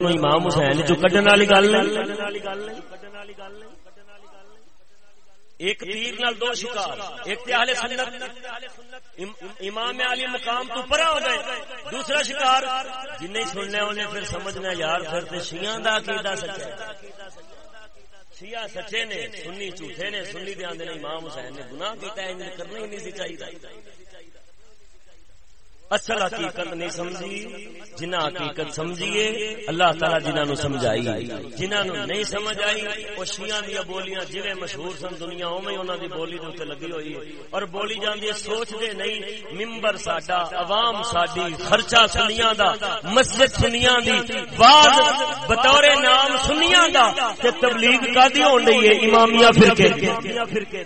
امام حسین جو کڈن والی گل ایک تیر نال دو شکار ایک تے اہل سنت امام علی مقام تو پرا ہو گئے دوسرا شکار جن نہیں سننا انہیں پھر سمجھنا یار پھر تے شیعہ دا عقیدہ سچا ہے شیعہ سچے نے سنی جھوٹے نے سنی دے آندے نے امام حسین نے گناہ کیتا ہے انہیں کرنا ہی نہیں چاہیے اصل حقیقت نہیں سمجھی جنہ حقیقت سمجھیے، اللہ تعالی جنہوں نے سمجھائی جنہوں نے نہیں سمجھ آئی وہ شیعہ دیا بولیاں جویں مشہور سن دنیا، اوویں انہاں دی بولی دے اوتے لگی ہوئی ہے۔ اور بولی جاندی ہے سوچ دے نہیں، منبر ساڈا، عوام ساڈی، خرچہ سنیاں دا، مسجد سنیاں دی بعد بطور نام سنیاں دا، تے تبلیغ کادی ہون رہی ہے، امامیہ فرقے امامیہ فرقے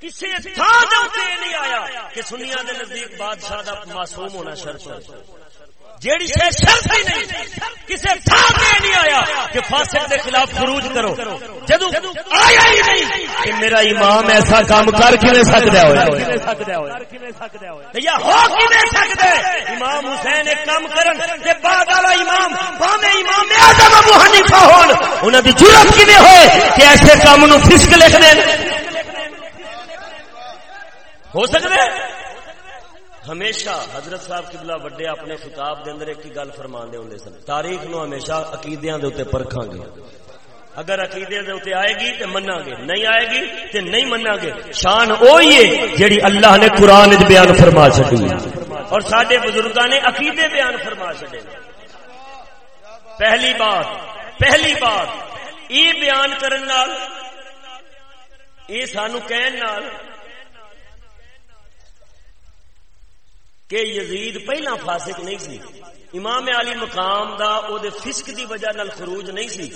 کسی نہیں آیا کہ سنیا دے نزدیک بادشاہ دا معصوم ہونا شرط ہے۔ جیڑی سے شرط ہی نہیں، کسی تھا تھان نہیں آیا کہ فاسق دے خلاف خروج کرو۔ جدو آیا ہی نہیں کہ میرا امام ایسا کام کر کے سکتا ہے یا ہو کی سکتا امام حسین ایک کام کرن کہ بعد والا امام باویں امام اعظم ابو حنیفہ ہون، انہاں دی جرأت کیویں ہوئے کہ ایسے کام نو فسق لکھ دین؟ ہو سکتا ہے؟ ہمیشہ حضرت صاحب قبلہ وڈے اپنے خطاب دے اندر ایک ہی گل فرما دے ہوندے سن، تاریخ نو ہمیشہ عقیدیاں دے اوتے پرکھاں گے۔ اگر عقیدے دے اوتے آئے گی تے مننا گے، نہیں آئے گی تے نہیں مننا گے۔ شان وہی ہے جیڑی اللہ نے قرآن وچ بیان فرما چھڈی۔ اور ساڈے بزرگاں نے عقیدے بیان فرما چھڈے۔ پہلی بات پہلی بات یہ بیان کرن نال یہ سانو کہن نال کہ یزید پہلا فاسق نہیں سی۔ امام علی مقام دا او دے فسق دی وجہ نال خروج نہیں سی۔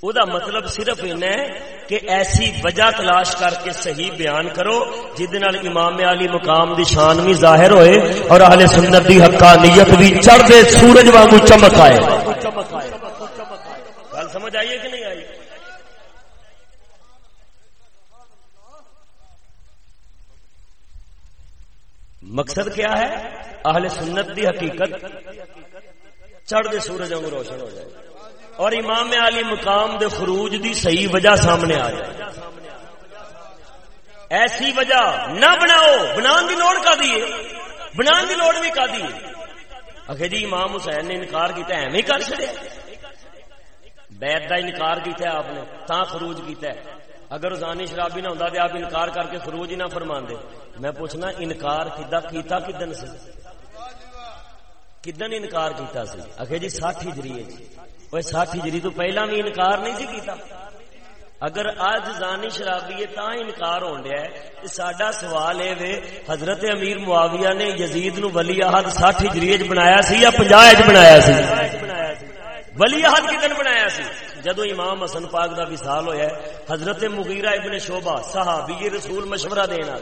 او دا مطلب صرف ان ہے کہ ایسی وجہ تلاش کر کے صحیح بیان کرو جد نال امام علی مقام دی شان بھی ظاہر ہوئے اور اہل سنت دی حقانیت بھی چڑھ دے سورج وانگو چمک آئے۔ گل سمجھ آئیے کہ نہیں آئی؟ مقصد کیا ہے؟ اہل سنت دی حقیقت۔ چڑھ دے سورج انگ روشن ہو جائے۔ اور امام علی مقام دے خروج دی صحیح وجہ سامنے آ جائے۔ ایسی وجہ نہ بناؤ بنا دی لوڑ کا دیے بنا دی لوڑ بھی کا دیے آخر جی امام حسین نے انکار کیا ایویں کر چڑیا بیت کا انکار کیا آپ نے تا خروج کیا اگر زانی شرابی نہ ہوں آپ انکار کر کے خروج ہی نہ فرما دے، میں پوچھنا انکار کدا کیتا کدن سے کدن انکار کیتا سی؟ اکھے جی ساٹھ ہجری جی۔ وہ ساٹھ ہجری تو پہلا بھی انکار نہیں سی کیتا۔ اگر آج زانی شرابی ہے تا انکار ہون دیا ہے۔ ساڈا سوال ہے وے، حضرت امیر معاویہ نے یزید نو ولی احد ساٹھ ہجری بنایا سی یا پنجاہ بنایا سی؟ ولی احد کدن بنایا سی؟ جدو امام حسن پاک دا وصال ہویا ہے، حضرت مغیرہ ابن شعبہ، صحابی رسول مشورہ دینا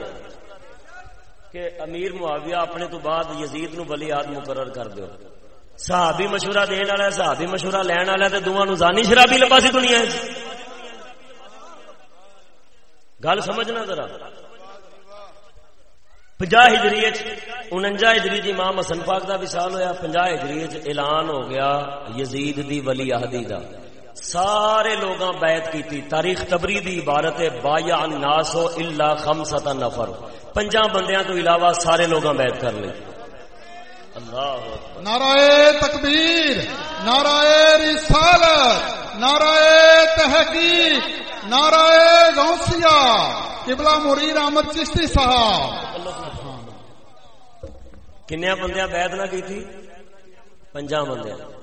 کہ امیر معاویہ اپنے تو بعد یزید نو ولی آد مقرر کر دیو۔ صحابی مشورہ دین والا ہے، صحابی مشورہ لین والا ہے، تے دوواں نو زانی شرابی لبا سی دنیا ہے گل سمجھنا ذرا۔ پنجا ہجری انجا ہجری جی امام حسن پاک دا وصال ہویا پنجا ہجری اعلان ہو گیا یزید دی ولی عہدی دا۔ سارے لوگ بیعت کی تاریخ تبری دی عبارت بایا الناس الا خمسۃ نفر۔ پنجا بندیاں تو علاوہ سارے لوگ بیعت کر لی اللہ نعرہ تکبیر نعرہ رسالت نعرہ تحقیق نعرہ غوثیہ قبلہ مرید احمد چشتی صاحب۔ کنیا بندیاں بیعت نہ کی تھی پنجا بندیاں۔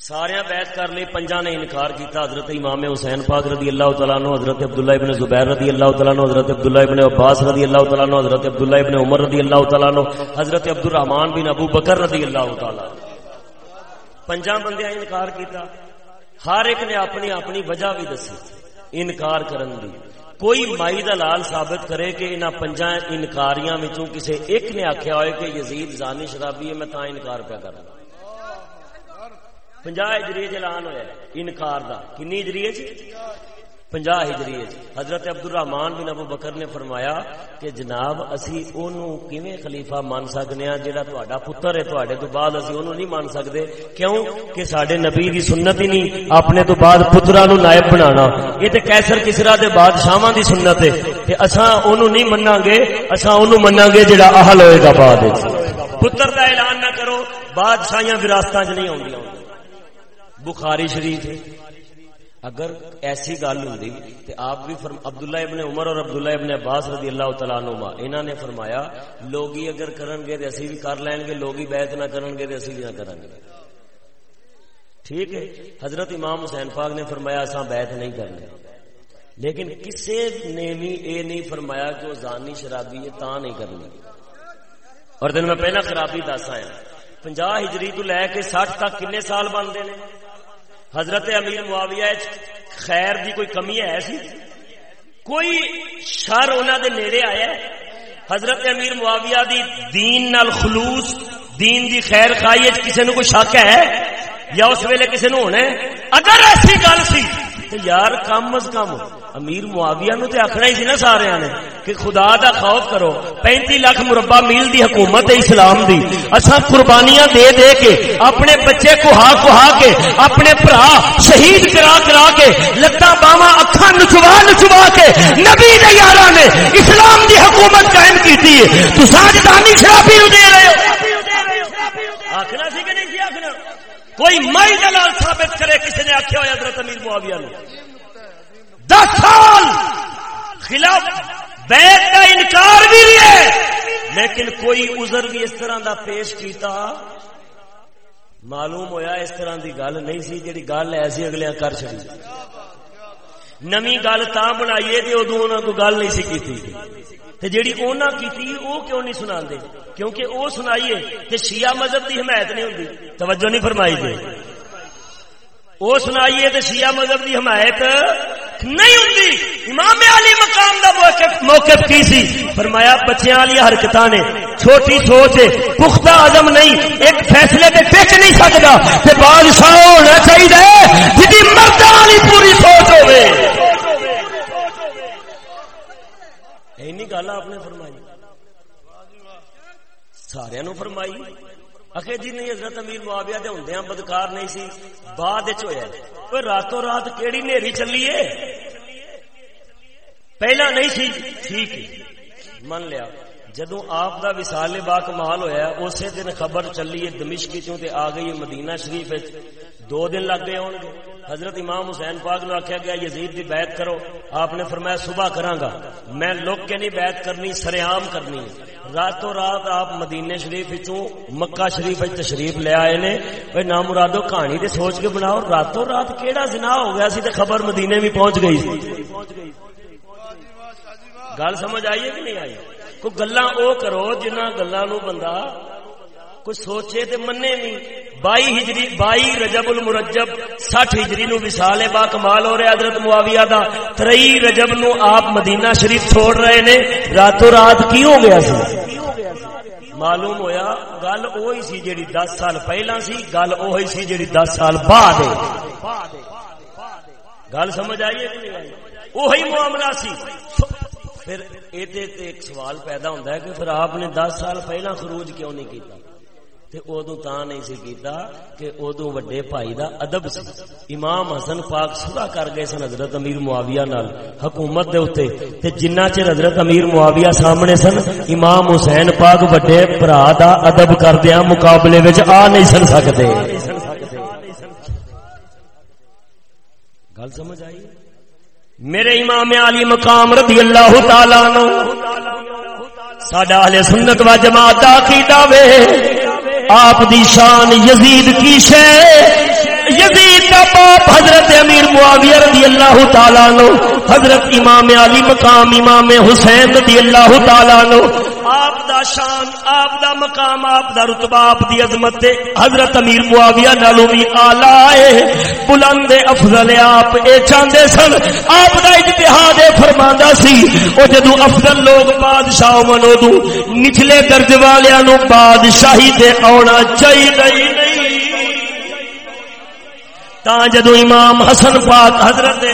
سارے بیعت کر لی پنجا نے انکار کیتا، حضرت امام حسین پاک رضی اللہ تعالیٰ عنہ، حضرت عبداللہ ابن زبیر رضی اللہ تعالیٰ عنہ، حضرت عبداللہ ابن عباس رضی اللہ تعالیٰ عنہ، حضرت عبداللہ ابن عمر رضی اللہ تعالیٰ عنہ، حضرت عبد الرحمان بن ابو بکر رضی اللہ تعالیٰ پنجا بندے انکار کیتا، ہر ایک نے اپنی اپنی وجہ بھی دسی، انکار کرن دی۔ کوئی مائی دا لال ثابت کرے کہ انہاں پنجا انکاریاں وچوں کسے ایک نے آکھیا ہوئے کہ یزید زانی شرابی ہے، میں تا انکار پیا کرنا پنجا اجری چلان ہوا انکار دا۔ کنی ہجری اجری پنجا ہجری حضرت عبد الرحمان بن ابو بکر نے فرمایا کہ جناب، اسی اونوں کیویں خلیفہ مان سکنے ہاں جڑا تہاڈا پتر ہے، تہاڈے تو بعد اسی اونوں نہیں مان سکدے۔ کیوں؟ کہ ساڈے نبی دی سنت ہی نہیں، اپنے تو بعد پتراں نو نائب بنانا۔ یہ تے کیسر کسرا دے بادشاہاں دی سنت ہے۔ تے اساں اونوں نہیں مناں گے، اساں اونوں مناں گے جڑا اہل ہوئے گا بعد پتر دا اعلان نہ کرو، بادشاہیاں وراثتاں وچ نہیں ہوندیاں بخاری شریف ہے۔ اگر ایسی گل ہوں تو آپ بھی فرم، عبداللہ ابن عمر اور عبداللہ ابن عباس رضی اللہ تعالیٰ نما انہوں نے فرمایا لوگ اگر کرن گے تو اسی بھی کر لیں گے لوگ بیعت نہ کرن گے تو اسی بھی نہ کریں گے ٹھیک ہے؟ حضرت امام حسین پاک نے فرمایا، اساں بیعت نہیں کرنے لیکن کسی نے بھی یہ نہیں فرمایا کہ وہ زانی شرابی ہے تا نہیں کرنی اور دن میں پہلا خرابی دس آیا۔ پنجا ہجری تو لے کے سٹھ تک کنے سال بنتے ہیں حضرت امیر معاویہ خیر دی کوئی کمی ہے ایسی؟ کوئی شر انہوں دے نیڑے آیا ہے؟ حضرت امیر معاویہ دی دین نال خلوص، دین دی خیر خائی کسی نو کوئی شک ہے؟ یا اس ویلے کسی نو ہونا ہے؟ اگر ایسی گل سی، تو یار کم از کم امیر معاویہ نو تے آخنا ہی سی نا سارے نے کہ خدا دا خوف کرو۔ پینتی لاکھ مربع میل دی حکومت اسلام دی۔ اصا قربانیاں دے دے کے، اپنے بچے کوہا کوہا کے، اپنے برا شہید کرا کرا کے لتا باوا اکھا نچوا نچوا کے، نبی دے یارا نے اسلام دی حکومت قائم کی تھی تو ساج دانی شرابی نو دے رہے ہو۔ آخنا سی کہ نہیں سی آخنا کوئی مائی دلال ثابت کرے کسی نے آخیا ہوا حضرت امیر معاویہ نے دس سال خلاف بیت کا انکار بھی ہے لیکن کوئی عذر بھی اس طرح دا پیش کیتا، معلوم ہویا اس طرح دی گل نہیں سی جی گل ایسی اگلے کر چڑی نمی گل تا بنائیے تے ادو کو گل نہیں سی کی تے جیڑی اونا کیتی، او کیوں نہیں سنا دے کیونکہ او سنائیے تے شیعہ مذہب دی حمایت نہیں ہوندی۔ توجہ نہیں فرمائی دے او سنائیے تے شیعہ مذہب دی حمایت نہیں ہوں امام علی مقام دا موقف موقف کی سی؟ فرمایا، بچیاں والی حرکت نے۔ چھوٹی سوچ ہے، پختہ عزم نہیں۔ ایک فیصلے پہ ٹک نہیں سکتا تے بادشاہ ہونا چاہیے جی مرد والی پوری سوچ ہوے اینی گل آپ نے فرمائی۔ سارے نو فرمائی۔ اکھے جی نہیں، حضرت امیر معاویہ دے ہوندیاں بدکار نہیں سی، بعد وچ ہویا اوے راتوں رات کیڑی نیری چلی ہے؟ پہلا نہیں سی، ٹھیک من لیا جدو آپ دا وصال با کمال ہویا اسی دن خبر چلی ہے دمشق چوں تے آ گئی مدینہ شریف وچ۔ دو دن لگ گئے ہون گے۔ حضرت امام حسین پاک نو آخیا گیا، یزید دی بیعت کرو۔ آپ نے فرمایا، صبح کراں گا۔ میں لوک کے نہیں بیعت کرنی سریام کرنی ہے۔ راتوں رات آپ مدینے شریف چوں مکہ شریف تشریف لے آئے نے۔ بھائی، نام مرادو کہانی دے سوچ کے بناؤ۔ راتوں رات کیڑا زنا ہو گیا سی تے خبر مدینے بھی پہنچ گئی گل سمجھ آئی ہے کہ نہیں آئی؟ کوئی گلا او کرو جنہ گلا نو بندہ کوئی سوچے تے منے نہیں۔ بائی ہجری بائی رجب المرجب، سٹھ ہجری نو وسال با کمال ہو رہا حضرت معاویہ دا۔ ترئی رجب نو آپ مدینہ شریف چھوڑ رہے نے۔ راتوں رات کی ہو گیا سی؟ معلوم ہویا، گل اوہی سی جیڑی دس سال پہلا سی، گل اوہی سی جیڑی دس سال بعد گل سمجھ آئی ہے معاملہ سی۔ پھر ایک سوال پیدا ہوتا ہے کہ پھر آپ نے دس سال پہلا خروج کیوں نہیں کیتا؟ ادو تا نہیں سی کیتا کہ ادو وڈے بھائی دا ادب سی۔ امام حسن پاک سورا کر گئے سن حضرت امیر معاویہ نال۔ حکومت دے اوتے۔ تے جنہ چر حضرت امیر معاویہ سامنے سن، امام حسین پاک وڈے بھرا دا ادب کردیاں مقابلے وچ آ نہیں سن سکدے گل سمجھ آئی؟ میرے امام علی مقام رضی اللہ تعالی عنہ ساڈا اہل سنت و جماعت دا عقیدہ وے۔ آپ دی شان یزید کی شے؟ یزید کا باپ حضرت امیر معاویہ رضی اللہ تعالیٰ نو حضرت امام علی مقام امام حسین رضی اللہ تعالیٰ نو آپ دا شان، آپ دا مقام، آپ دا رتبہ، آپ دی عظمت تے حضرت امیر معاویہ نالو بھی آلہ بلند افضل آپ، اے چاندے سن، آپ دا اجتہاد فرماندا سی۔ او جدو افضل لوگ بادشاہ منو دو نچلے درج والیاں نو بادشاہی تے آنا چاہیے نہیں۔ تا جدو امام حسن پاک حضرت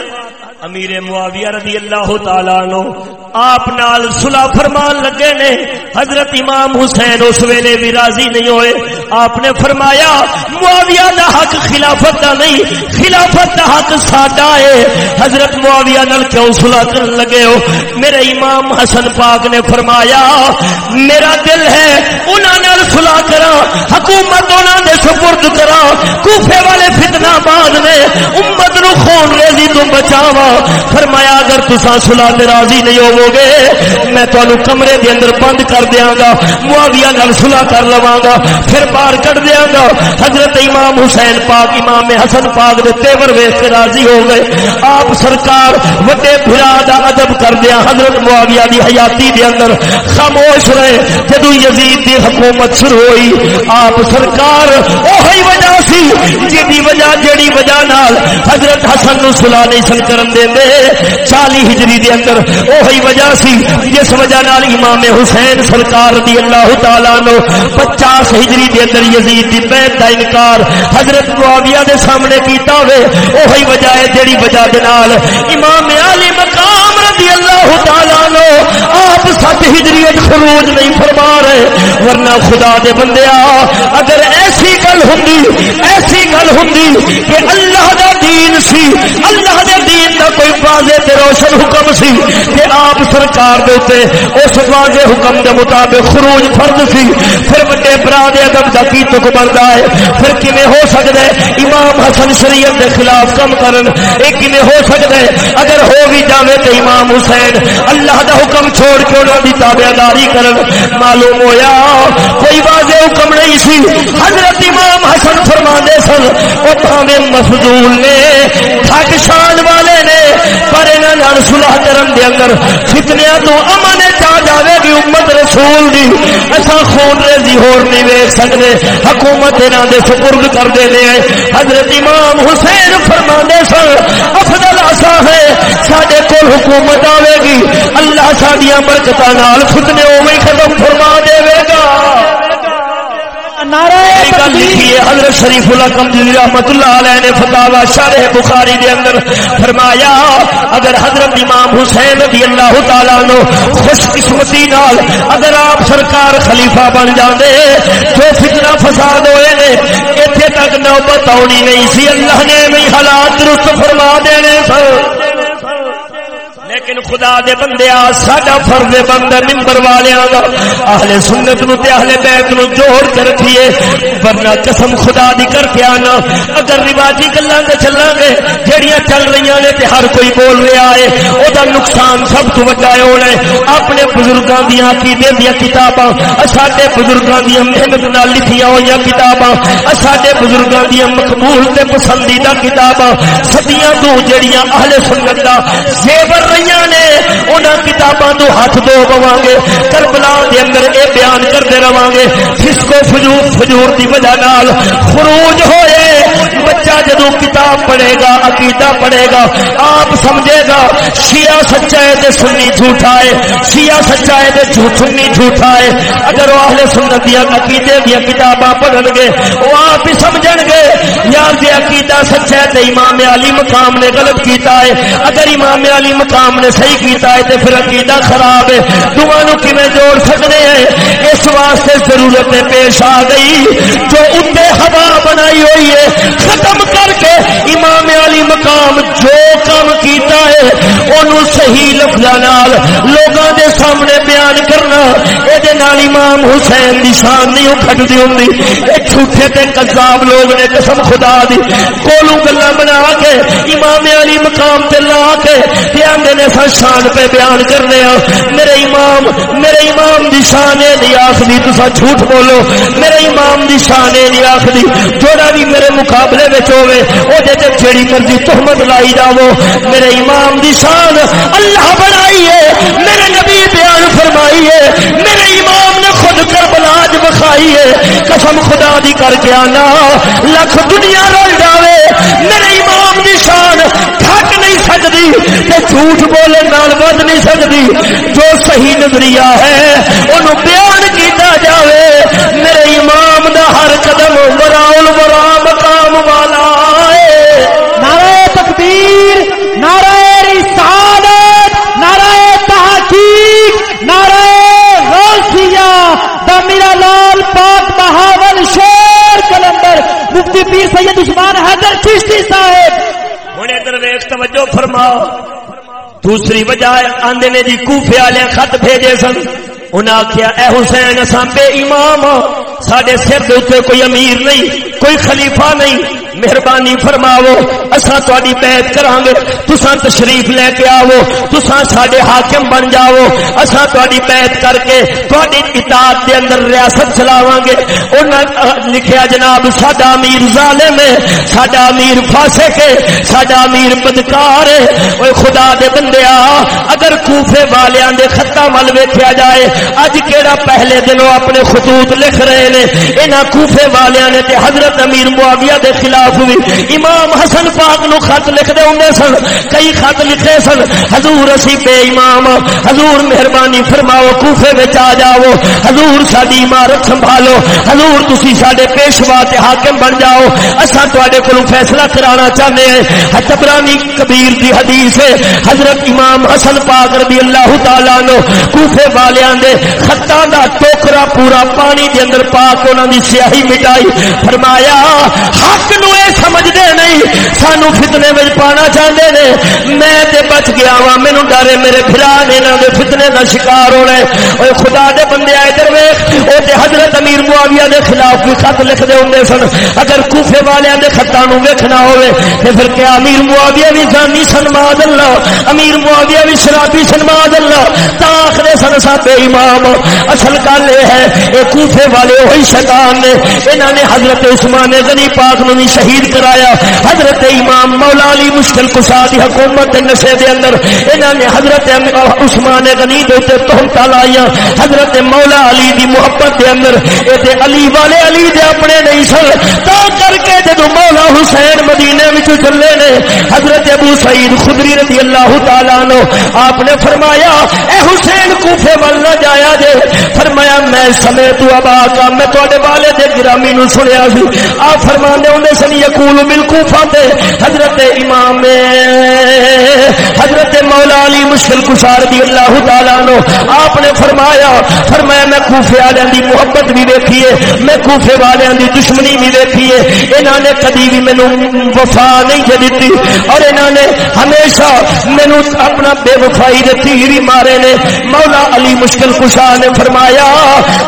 امیر معاویہ رضی اللہ تعالی نو آپ نال صلح فرمان لگے نے۔ حضرت امام حسین اس ویلے بھی راضی نہیں ہوئے۔ آپ نے فرمایا، معاویہ دا حق خلافت دا نہیں، خلافت دا حق ساڈا ہے۔ حضرت معاویہ نال کیوں صلح کرن لگے ہو؟ میرے امام حسن پاک نے فرمایا، میرا دل ہے، انہاں نال صلح کرا حکومت انہاں دے سپرد کرا کوفے والے فتنہ بعد نے، امت نو خون ریزی تو بچاوا فرمایا، اگر تسا صلح تے راضی نہیں ہوو گے میں تانوں کمرے دے اندر بند کر دیاں گا، معاویہ نال صلح کر لواں گا، پھر باہر کٹ دیاں گا۔ حضرت امام حسین پاک، امام حسن پاک دے تیور ویکھ کے راضی ہو گئے۔ آپ سرکار وڈے بھرا دا ادب کر دیا حضرت معاویہ دی حیاتی دے اندر۔ خاموش رہے جدو یزید دی حکومت شروع ہوئی، آپ سرکار اوہی وجہ سی جدی وجہ جڑی وجہ نال حضرت حسن نو صلح نہیں سن کرن دے دے چالی ہجری دے اندر وہی وجہ سی، جس وجہ نال امام حسین سرکار دی اللہ تعالی نو 50 ہجری دے اندر یزید دی بیعت دا انکار حضرت معاویہ دے سامنے کیتا ہوئے وہی وجہ ہے جڑی وجہ دے نال امام علی مقام رضی اللہ تعالی نو آپ سچ ہجری خروج نہیں فرما رہے، ورنہ خدا دے بندیا اگر ایسی گل ہوندی، ایسی گل ہوندی کہ اللہ دا دین سی، اللہ دے دین دا کوئی واضح تے روشن حکم سی کہ آپ سرکار دے تے اس واضح حکم دے مطابق خروج فرض سی، پھر بڑے برا دے ادب دا کی تک بندا ہے؟ پھر کیویں ہو سکدا ہے؟ امام حسن شریعت دے خلاف کم کرن اے کیویں ہو سکدا بھی جاوے تے امام حسین، اللہ دا حکم چھوڑ کے انہاں دی تابعداری کرن۔ معلوم ہویا، کوئی واضح حکم نہیں سی۔ حضرت امام حسن فرماندے سن، او بھاویں مفضول نے، تھک شان والے نے، پر انہاں نال صلح کرن دے اندر فتنیاں تو امن چا جاوے گی امت رسول دی۔ ایسا خون ریزی ہور نہیں ویکھ سکدے۔ حکومت انہاں دے سپرد کر دے حضرت امام حسین فرماندے سن آسا ہے ساڈے کول حکومت آوے گی۔ اللہ ساڈیاں برکتاں نال فتنے اوویں ختم فرما دے گا۔ حضرت شریف اللہ کمزلی رحمت اللہ علیہ نے فتاوا شارح بخاری دے اندر فرمایا اگر حضرت امام حسین رضی اللہ تعالی نو خوش قسمتی نال اگر آپ سرکار خلیفہ بن جاندے جو فتنہ فساد ہوئے نے تک نوبت آنی نہیں سی۔ اللہ نے بھی حالات درست فرما دینے سر۔ لیکن خدا دے بندے آ، ساڈا فرض بندہ ممبر والیاں دا۔ اہل سنت نو تے اہل بیت نو جوڑ کے رکھیے، ورنہ قسم خدا دی کر کے آنا۔ اگر رواجی گلاں تے چلاں گے جڑیاں چل رہی نے تے ہر کوئی بول رہا ہے، او دا نقصان سب تو بڑا ہے ہونا ہے اپنے بزرگاں دی عقیدے دی کتاباں، ساڈے بزرگاں دی محنت نال لکھیاں ہوئی کتاباں، ساڈے بزرگاں دی مقبول تے پسندیدہ کتاباں، صدیاں تو جڑیاں اہل سنت دا زیور رہی نے، انہاں کتاباں تو ہاتھ دو پواں گے کربلا دے اندر اے بیان کرتے رہواں گے فسکو فجور فجور دی وجہ نال خروج ہوئے۔ بچہ جدو کتاب پڑھے گا، عقیدہ پڑھے گا، آپ سمجھے گا، شیعہ سچا ہے تے سنی جھوٹا ہے، شیعہ سچا ہے تے سنی جھوٹا ہے۔ اگر وہ اہل سنت دی عقیدے دی کتاباں پڑھن گے، وہ آپ ہی سمجھن گے۔ یار جے عقیدہ سچا ہے تے امام علی مقام نے غلط کیتا ہے۔ اگر امام علی مقام نے صحیح کیتا ہے تے پھر عقیدہ خراب ہے۔ دونوں کیویں جوڑ سکتے ہیں؟ اس واسطے ضرورت پیش آ گئی۔ جو اتنے ہوا بنائی ہوئی ہے ختم کر کے امام علی مقام جو کام کیتا ہے انہوں صحیح لفظ لوگوں دے سامنے یہ امام حسین دی شان نہیں کھٹتی ہوں یہ جھوٹے تے کذاب لوگ نے قسم خدا دی۔ کولو گلا بنا کے امام علی مقام تے لا کے آدھے نے سر شان پہ بیان کرنے ہاں میرے امام میرے امام دی شان نہیں آخری تصا جھوٹ بولو۔ میرے امام دی شان نہیں آخری جوڑا بھی میرے مقابلے میں ہوے وہ جیڑی مرضی تہمت لائی جاو میرے امام دی شان اللہ بنائی ہے میرے نبی بیان فرمائی ہے میرے امام نے خود کر بلاج بخائی ہے، قسم خدا دی کر کے آنا۔ لکھ دنیا رل جاوے، میرے امام دی شان تھک نہیں سکتی جھوٹ بولے نال بد نہیں سکتی۔ جو صحیح نظریہ ہے، انہوں بیان پیر سید عثمان حیدر چشتی صاحب۔ ہوں ادھر ویخ توجہ فرماؤ۔ دوسری وجہ آندے نے جی کوفے والے خط بھیجے سن۔ انہیں آخیا اے حسین اصا بے امام ہاں۔ سڈے سر دے کوئی امیر نہیں، کوئی خلیفہ نہیں۔ مہربانی فرماو اصا تاری بیعت کران گے تسا تشریف لے کے آو تسا سڈے حاکم بن جاؤ اصا تاری بیعت کر کے تاری اطاعت دے اندر ریاست چلاواں گے انہاں لکھیا جناب، ساڈا امیر ظالم ہے، ساڈا امیر فاسق ہے، ساڈا امیر بدکار ہے۔ اوے خدا دے بندیا اگر کوفے والیاں دے خطا ول ویکھیا جائے، اج کیڑا پہلے دنوں اپنے خطوط لکھ رہے نے؟ انہاں کوفے والیاں نے تے حضرت امیر معاویہ دے خلاف خلاف بھی امام حسن پاک نو خط لکھتے ہوں سن، کئی خط لکھے سن۔ حضور اسی بے امام، حضور مہربانی فرماؤ، کوفے میں آ جاؤ۔ حضور ساری عمارت سنبھالو۔ حضور تسی سڈے پیشوا حاکم بن جاؤ۔ اصا تے کو فیصلہ کرانا چاہتے ہیں۔ حتبرانی کبیر دی حدیث ہے، حضرت امام حسن پاک رضی اللہ تعالیٰ نو کوفے والوں دے خطاں دا ٹوکرا پورا پانی دے اندر پاک انہوں دی سیاہی مٹائی۔ فرمایا، حق نو سمجھتے نہیں، سانو فتنے میں پانا چاہتے نے۔ میں تے بچ گیا وا مینو ڈرے میرے پھرا نے دے فتنے کا شکار ہونا اور خدا دے بندے آئے در ویخ وہ حضرت امیر معاویہ دے خلاف بھی خط لکھتے ہوں سن۔ اگر کوفے والوں کے خطا ویکنا ہوئے تو پھر کیا امیر معاویہ بھی جانی سنماد اللہ۔ امیر معاویہ بھی شرابی سنماد اللہ۔ تا آخر سن سا بے امام، اصل گل یہ ہے یہ کوفے والے وہی شیطان نے انہوں نے حضرت عثمان غنی پاک نو بھی شہید کرایا۔ حضرت امام مولا علی مشکل کشا دی حکومت نشے دے اندر انہوں نے حضرت عثمان غنی دے تے تہمت لائیا حضرت مولا علی دی محبت دے اندر اے تے علی والے علی دے اپنے نہیں سن۔ تا کر کے جب مولا حسین مدینے وچ چلے نے، حضرت ابو سعید خدری رضی اللہ تعالی عنہ آپ نے فرمایا، اے حسین کوفے ول نہ جایا جے۔ فرمایا، میں سمے تو ابا کا، میں تواڈے والے دے گرامی نو سنیا سی۔ آپ فرماندے ہوندے سن یقول بالکوفہ دے حضرت امام، حضرت مولا علی مشکل کشار دی اللہ تعالیٰ نو آپ نے فرمایا فرمایا میں کوفے والوں دی محبت بھی دیکھی میں کوفے والوں دی دشمنی بھی دیکھی انہوں نے کدی بھی مینو وفا نہیں دے دیتی اور انہوں نے ہمیشہ مینو اپنا بے وفائی دے تیر مارے نے۔ مولا علی مشکل کشا نے فرمایا،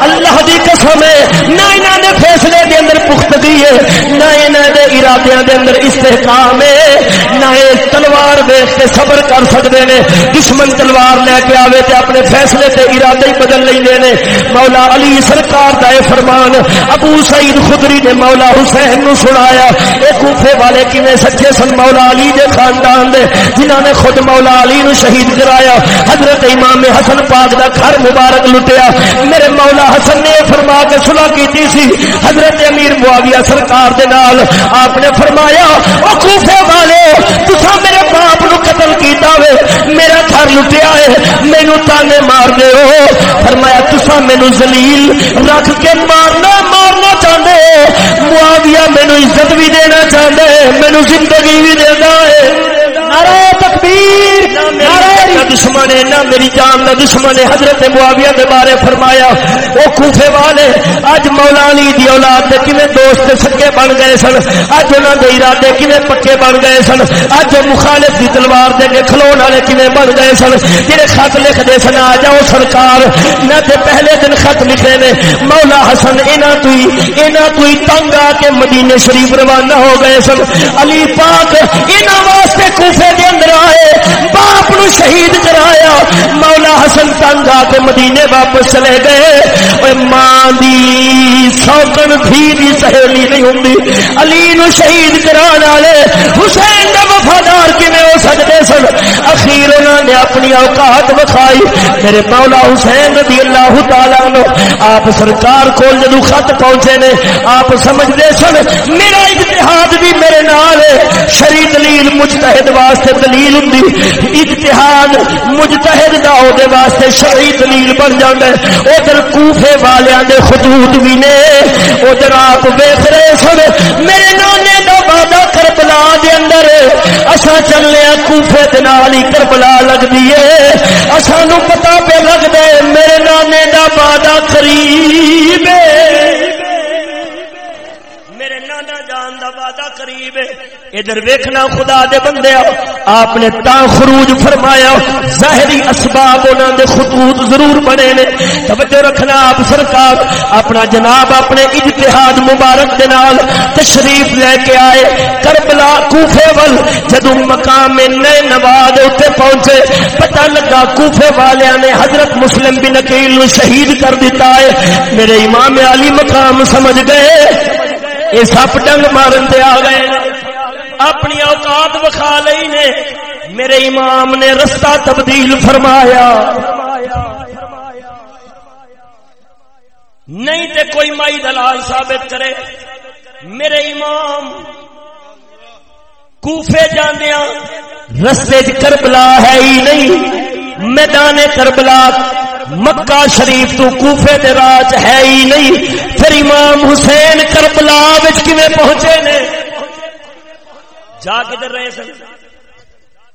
اللہ دی قسم ہے، نہ انہوں نے فیصلے دے اندر پختگی ہے، نہ انہوں دے ارادے دے اندر استحکام ہے، نہ تلوار دیکھ کے صبر کر سکتے ہیں دشمن تلوار لے کے آوے تے اپنے فیصلے تے ارادے ہی بدل لیں نے۔ مولا علی سرکار کا یہ فرمان، ابو سعید خدری نے مولا حسین نو سنایا۔ اے کوفے والے کنے سچے سن؟ مولا علی دے خاندان دے، جنہاں نے خود مولا علی نو شہید کرایا۔ حضرت امام حسن پاک دا گھر مبارک لٹیا۔ میرے مولا حسن نے فرما کے صلح کیتی سی۔ حضرت امیر معاویہ سرکار دے نال آپ نے فرمایا، او کوفے والے تسا میرے باپ نو قتل کیتا وے، میرا گھر لٹیا ہے مینو تانے مار دے ہو فرمایا تسا مینو ذلیل رکھ کے مارنا مارنا چاہتے معاویہ مینو عزت بھی دینا چاہتے مینو زندگی بھی دینا ہے۔ نعرہ تکبیر، نعرہ دشمن ہے، نہ میری جان کا دشمن ہے۔ حضرت معاویہ کے بارے فرمایا، وہ کوفے والے، اج مولا علی دی اولاد دے کیویں دوست سکے بن گئے سن؟ اج انہاں دے ارادے کیویں پکے بن گئے سن؟ اج مخالف دی تلوار دے کے کھلون والے کیویں بن گئے سن؟ جڑے خط لکھ دے سن، آ جاؤ سرکار۔ نہ تے پہلے دن خط لکھے نے۔ مولا حسن، انہاں تو ہی، انہاں تو ہی تنگ آ کے مدینے شریف روانہ ہو گئے سن۔ علی پاک، انہاں واسطے کوفے دے اندر آئے۔ باپ نو شہید کرایا۔ مولا حسن تنگ آ کے مدینے واپس چلے گئے۔ ماں دی سوکن تھی دی سہیلی نہیں ہوں علی نو شہید کران والے۔ حسین کا وفادار کیویں ہو سکتے سن؟ اخیر انہوں نے اپنی اوقات بخائی میرے مولا حسین رضی اللہ تعالی نو آپ سرکار کو جدو خط پہنچے نے، آپ سمجھتے سن، میرا اجتہاد بھی میرے نال ہے۔ شری دلیل مجتہد واسطے دلیل ہوں اجتہاد مجتہد دا او دے واسطے شرعی دلیل بن جاندا ہے۔ ادھر کوفے والیاں دے خطوط بھی نے۔ ادھر آپ ویکھ رہے سن۔ میرے نانے دا وعدہ کربلا دے اندر۔ اسا چلنے ہاں کوفے دے نال ہی کربلا لگدی ہے۔ اساں نو پتہ پہ لگدا ہے، میرے نانے دا وعدہ قریب ہے۔ جان وعدہ قریب ہے۔ ادھر ویکھنا خدا دے بندے آپ نے تا خروج فرمایا۔ ظاہری اسباب انہاں دے خطوط ضرور بنے نے۔ توجہ رکھنا آپ سرکار۔ اپنا جناب اپنے اجتہاد مبارک دے نال تشریف لے کے آئے۔ کربلا، کوفے ول جدوں مقام نئے نواز اوتے پہنچے، پتہ لگا کوفے والیاں نے حضرت مسلم بن عقیل نو شہید کر دیتا ہے۔ میرے امام علی مقام سمجھ گئے۔ یہ سپ ڈنگ مارن دے آ گئے اپنی اوقات بخا لئی نے۔ میرے امام نے رستہ تبدیل فرمایا۔ نہیں تے کوئی مائی دلال ثابت کرے۔ میرے امام کوفے جاندیا رستے کربلا ہے ہی نہیں۔ میدان کربلا مکہ شریف تو کوفے دے راج ہے ہی نہیں۔ پھر امام حسین کربلا وچ کیویں پہنچے نے؟ جا کدھر رہے سن؟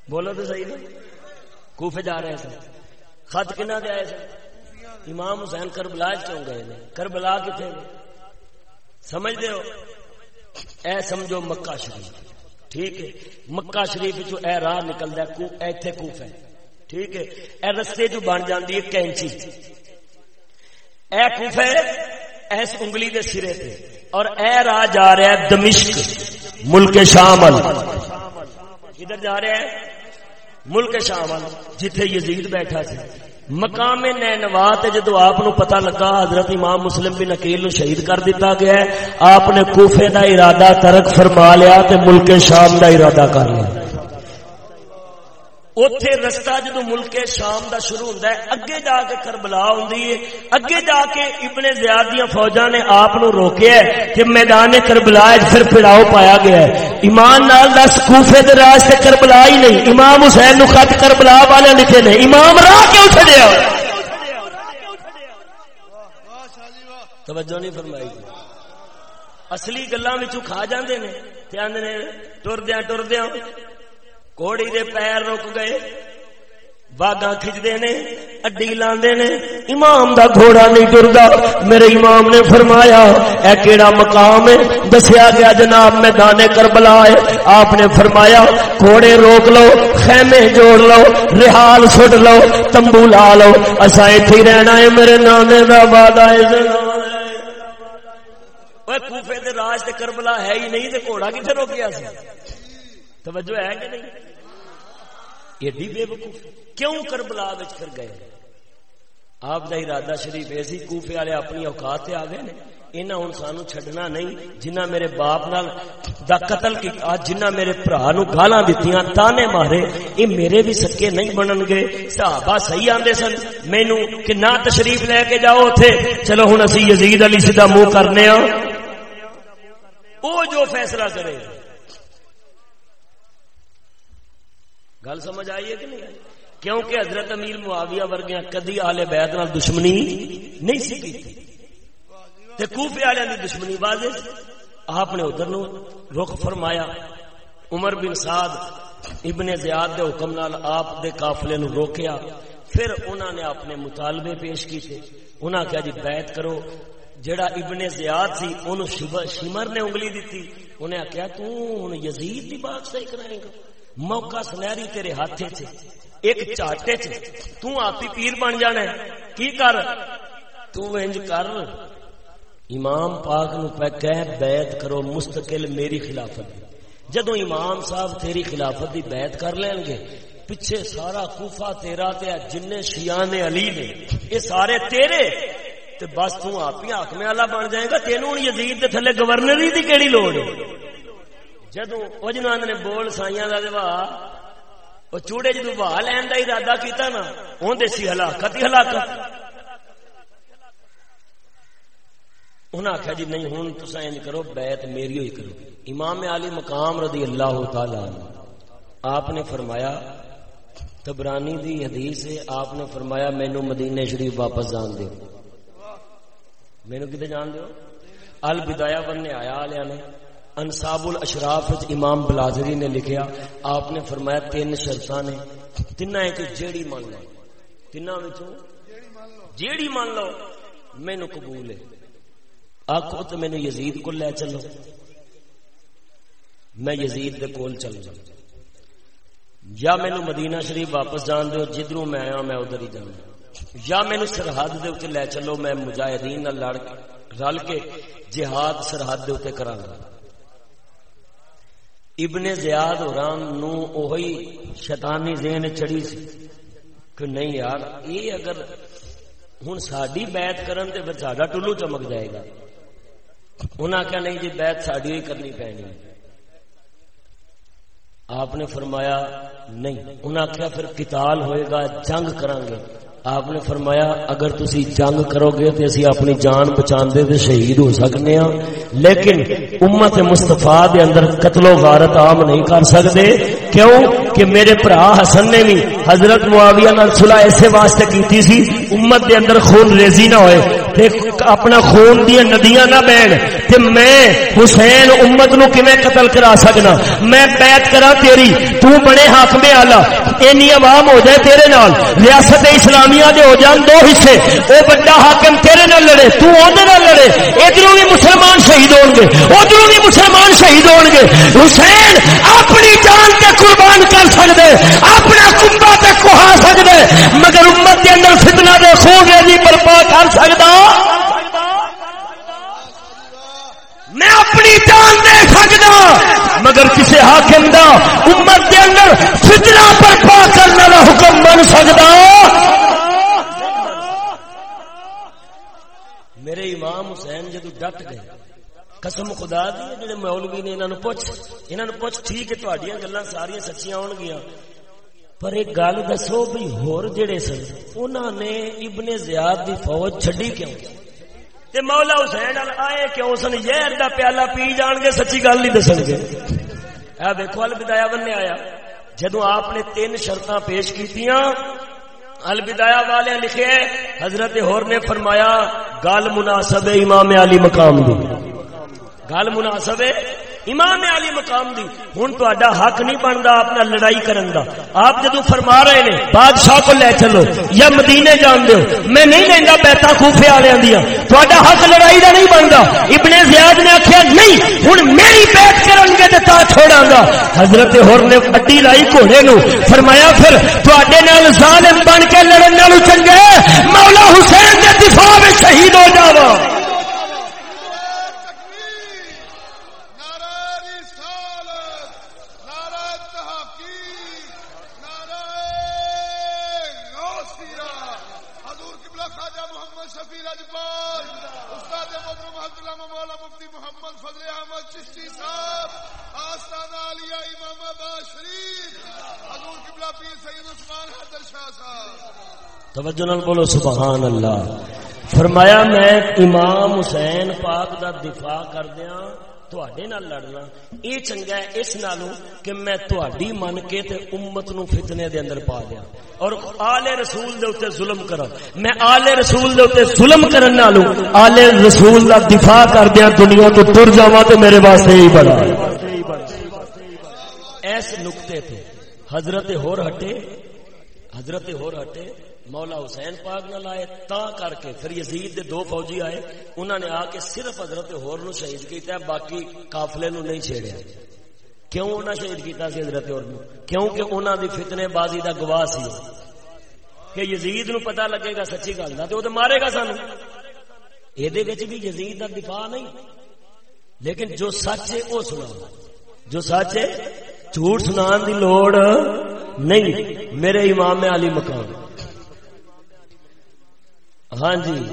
بولو تو صحیح نا۔ کوفے جا رہے سن۔ خط کنا دے آئے سن؟ امام حسین کربلا کیوں گئے نے؟ کربلا کتنے سمجھ دے ہو؟ اے سمجھو مکہ شریف۔ ٹھیک ہے۔ مکہ شریف جو اے راہ نکلدا ہے ایتھے کوفہ ٹھیک ہے۔ اے رستے جو بن جاندی ہے کینچی۔ اے کوفہ ایس انگلی دے سرے تے۔ اور اے راہ جا رہا ہے دمشق، ملک شامل کدھر جا رہا ہے؟ ملک شامل جتھے یزید بیٹھا سی۔ مقام نینوا جدو آپ پتا لگا، حضرت امام مسلم بن نکیل نو شہید کر دیتا گیا ہے۔ آپ نے کوفے دا ارادہ ترک فرما لیا تے ملک شام دا ارادہ کر لیا۔ اوتھے رستہ جدو ملک شام دا شروع ہوندا ہے، اگے جا کے کربلا ہوندی ہے، اگے جا کے ابن زیاد دیاں فوجاں نے آپ نو روکیا ہے کہ میدان کربلا وچ پھر پڑاؤ پایا گیا ہے۔ ایمان نال دس، کوفے دے راہ سے کربلا ہی نہیں، امام حسین نو خط کربلا والے لکھے نے، امام راہ کیوں چھڈیا؟ توجہ نہیں فرمائی۔ اصلی گلاں وچوں کھا جاندے نے، تے آندے نے ٹردیاں ٹردیاں کوڑی دے پیر رک گئے باغا کھچتے نے اڈی لاندے نے امام دا گھوڑا نہیں ٹردا میرے امام نے فرمایا اے کیڑا مقام ہے دسیا گیا جناب میدان کربلا ہے آپ نے فرمایا گھوڑے روک لو خیمے جوڑ لو رحال سٹ لو تمبو لا لو اسا ایتھے رہنا ہے میرے نانے دا وعدہ ہے کوفے دے راج تے کربلا ہے ہی نہیں تے گھوڑا کتنے روکیا سی توجہ ہے کہ نہیں ایڈی بے وقوف کیوں کربلا پھر گئے؟ آپ دا ارادہ شریف ایسی کوفے والے اپنی اوقات آ گئے انہاں ہن سانو چھڈنا نہیں جنہ میرے باپ نال دا قتل کیتا جنہ میرے بھرا نو گالاں دتیاں، تانے مارے، اے میرے بھی سکے نہیں بنن گے۔ صحابہ صحیح آندے سن۔ مینوں کہ نہ تشریف لے کے جاؤ اوتھے۔ چلو ہن اسی یزید علی سیدھا منہ کرنے ہاں او جو فیصلہ کرے۔ گل سمجھ آئی ہے کہ نہیں آئی؟ کیونکہ حضرت امیر معاویہ ورگیاں کدی آلے بیت نال دشمنی نہیں سی کی تے کوفے والے دی دشمنی واضح آپ نے ادھر نو رخ فرمایا، عمر بن سعد ابن زیاد دے حکم نال آپ دے قافلے نو روکیا۔ پھر انہوں نے اپنے مطالبے پیش کیتے۔ انہاں کہا جی بیعت کرو۔ جڑا ابن زیاد سی انہوں شمر نے انگلی دیتی۔ انہیں کہا تو یزید دی بات صحیح کرائیں گا۔ موقع سنہری تیرے ہاتھ ایک چاٹے تو آپ ہی پیر بن جانا ہے کی کر تو انج کر امام پاک نو پہ کہہ بیعت کرو مستقل میری خلافت جدو امام صاحب تیری خلافت دی بیعت کر لیں گے پیچھے سارا کوفہ تیرا تے جن شیان علی نے یہ سارے تیرے تے بس تو آپ ہی حاکم والا بن جائے گا تینوں یزید دے تھلے گورنر دی کیڑی لوڑ ہے جدو اجنان نے بول سائیاں کا دوا وہ چوڑے جدو بہا لین کا ارادہ کیتا نا اون دے سی ہلاکت ہی ہلاکت انہاں آخیا جی نہیں ہوں تسا انج کرو بیعت میری ہوئی کرو امام علی مقام رضی اللہ تعالی آپ نے فرمایا تبرانی دی حدیث ہے آپ نے فرمایا مینو مدینے شریف واپس جان دیو مینو کتے جان دیو البدایا بننے آیا آلیا نے انصاب الاشراف امام بلازری نے لکھیا، آپ نے فرمایا تین شرط نے تین جیڑی مان لو تین جیڑی مان لو مینو قبول ہے۔ آخو تو مینو یزید کو لے چلو۔ میں یزید دے کول چل جا یا مینو مدینہ شریف واپس جان دو جدھروں میں آیا میں ادھر ہی جانا یا مینو سرحد دے اتنے لے چلو، میں مجاہدین لڑ رل کے جہاد سرحد دے اتنے کرا ابن زیاد حرام نو اوہی شیطانی ذہن چڑی سی کہ نہیں یار، یہ اگر ہوں ساری بیعت کرن تے پھر ساڈا ٹلو چمک جائے گا۔ انہاں کہا نہیں جی بیعت ساڈی ہی کرنی پینی۔ آپ نے فرمایا نہیں انہاں کہا پھر قتال ہوئے گا، جنگ کریں گے آپ نے فرمایا، اگر تسی جنگ کرو گے تو اسی اپنی جان بچان دے دے شہید ہو سکنے ہیں لیکن امت مصطفیٰ دے اندر قتل و غارت عام نہیں کر سکتے۔ کیوں؟ کہ میرے برا حسن نے بھی حضرت معاویہ نال صلح ایسے واسطے کیتی سی، امت دے اندر خون ریزی نہ ہوئے۔ تے اپنا خون دیا ندیاں نہ بہن تے میں حسین امت نو کیویں قتل کرا سکنا؟ میں بیعت کرا تیری، تو بڑے حاکم اعلی، اینی عوام ہو جائے تیرے نال، ریاست اسلامیہ دے ہو جان دو حصے، او بڑا حاکم تیرے نال لڑے، تو اودے نال لڑے، ادھروں بھی مسلمان شہید ہون گے ادھروں بھی مسلمان شہید ہون گے۔ حسین اپنی جان تے قربان کر سکدے، اپنا کنبا تے کوہا سکدے، مگر امت دے اندر فتنہ دے خون ریزی برپا کر سکدا۔ میں اپنی جان دے سکتا مگر کسی حاکم دا امت دے اندر فتنہ برپا کرنے والا حکم بن سکتا میرے امام حسین جدو ڈٹ گئے، قسم خدا دی، جڑے مولوی نے انہاں نو پوچھ، انہاں نو پوچھ، ٹھیک ہے، تہاڈیاں گلاں ساری سچیاں ہون گیاں، پر ایک گل دسو بھی، ہور جڑے سن، انہاں نے ابن زیاد دی فوج چھڈی کیوں؟ تے مولا حسین آئے کہ اس نے یہ دا پیالہ پی جان گے، سچی گل نہیں دسن گے۔ اے دیکھو الوداع بننے آیا۔ جدو آپ نے تین شرطاں پیش کیتیاں، الوداع والے لکھے، حضرت ہور نے فرمایا، گل مناسب امام علی مقام دی۔ گل مناسب امام علی مقام دی۔ ہن تہاڈا حق نہیں بندا اپنا لڑائی کرن دا۔ آپ جدوں فرما رہے نے، بادشاہ کو لے چلو یا مدینے جان دیو۔ میں نہیں لیندا بیتا کوفے والےاں دیاں۔ تہاڈا حق لڑائی دا نہیں بندا۔ ابن زیاد نے آکھیا، نہیں، ہن میری بیعت کرن گے تے تا چھوڑاں گا۔ حضرت ہور نے اڈی لائی گھوڑے نو فرمایا، پھر تہاڈے نال ظالم بن کے لڑن نالوں چنگے، مولا حسین دے دفاع وچ شہید ہو جاواں۔ توجہ نال بولو، سبحان اللہ۔ فرمایا، میں امام حسین پاک دا دفاع کر دیا تواڈے نال لڑنا۔ اے چنگا ہے، اس نالوں کہ میں تواڈی من کے تے امت نو فتنے دے اندر پا دیا۔ اور آل رسول دے اوتے ظلم کراں۔ میں آل رسول دے اوتے ظلم کرن نالوں آل رسول دا دفاع کر دیا دنیا تو ٹر جاواں تے میرے واسطے ہی بڑا۔ ایس نقطے تھے حضرت ہور ہٹے، حضرت ہور ہٹے مولا حسین پاک نہ لائے تا کر کے پھر یزید دے دو فوجی آئے انہوں نے آ کے صرف حضرت ہور نو شہید کیتا ہے، باقی قافلے نو نہیں چھیڑیا۔ کیوں انہاں شہید کیتا سی حضرت ہور نو؟ کیونکہ انہاں دی فتنے بازی دا گواہ سی۔ کہ یزید نو پتہ لگے گا سچی گل دا، تے او تے مارے گا سانو۔ اے دے وچ بھی یزید دا دفاع نہیں۔ لیکن جو سچ ہے، او سنا جو سچ ہے، جھوٹ سنان دی لوڑ نہیں۔ میرے امام علی مقام۔ ہاں جی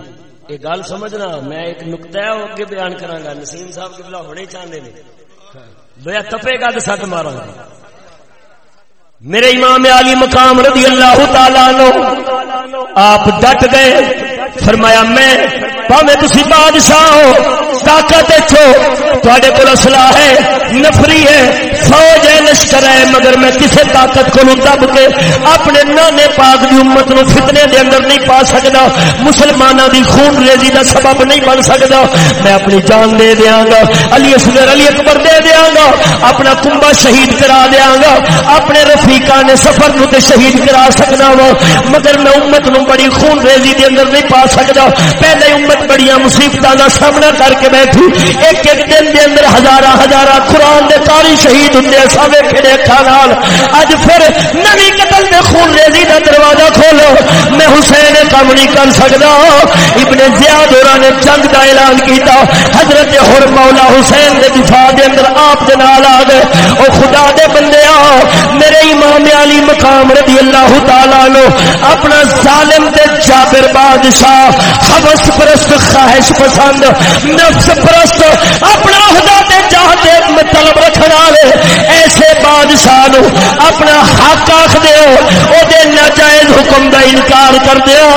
یہ گل سمجھنا، میں ایک نقطہ ہے، وہ اگے بیان کرا گا نسیم صاحب کے بلا ہونے چاہتے ہیں بیا تپے گا تو سٹ مارا گا۔ میرے امام علی مقام رضی اللہ تعالی عنہ آپ ڈٹ گئے۔ فرمایا، میں، پاوے تسی بادشاہ ہو طاقت چھو کو سلاح ہے، نفری ہے، فوج ہے، لشکر ہے، مگر میں کسی طاقت کو دب کے اپنے نانے پاک دی امت نو فتنے دے اندر نہیں پا سکتا مسلمانوں دی خون ریزی دا سبب نہیں بن سکتا میں اپنی جان دے دیاں گا، علی اصغر علی اکبر دے دیاں گا، اپنا کنبا شہید کرا دیاں گا، اپنے رفیقہ نے سفر نو تے شہید کرا سکنا وا مگر میں امت نو بڑی خون ریزی دے اندر نہیں پا سکتا پہلے امت بڑیاں مصیبتاں دا سامنا کر کے بیٹھی۔ ایک ایک دن دے اندر ہزار ہزار قرآن دے تاری شہید ہوں سا ویکھے دیکھا نال۔ اج پھر نوی قتل دے خون ریزی دا دروازہ کھولو۔ میں حسین کام نہیں کر سکتا ابن زیاد اور نے جنگ دا اعلان کیتا۔ حضرت ہر مولا حسین دے دفاع دے اندر آپ دے نال آ گئے۔ او خدا دے بندے آ، میرے امام علی مقام رضی اللہ تعالی لو اپنا ظالم تے جابر بادشاہ حوث پرست، خواہش پسند، نفس پرست، اپنا خدا تے چاہتے مطلب رکھنا والے، ایسے بادشاہ نو اپنا حق آخ دیو او دے ناجائز حکم دا انکار کر دیو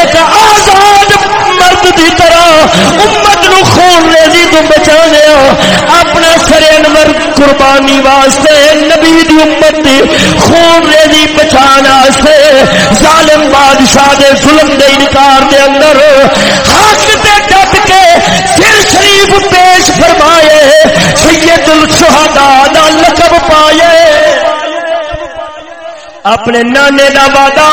ایک آزاد مرد دی طرح امت نو خون ریزی تو بچا دیو اپنا سر انور قربانی واسطے نبی دی امت دی خون ریزی بچانا سے ظالم بادشاہ دے ظلم دے انکار دے اندر حق تے ڈٹ کے سر شریف پیش فرمائے۔ سید الشہداء دا لقب پائے۔ اپنے نانے دا وعدہ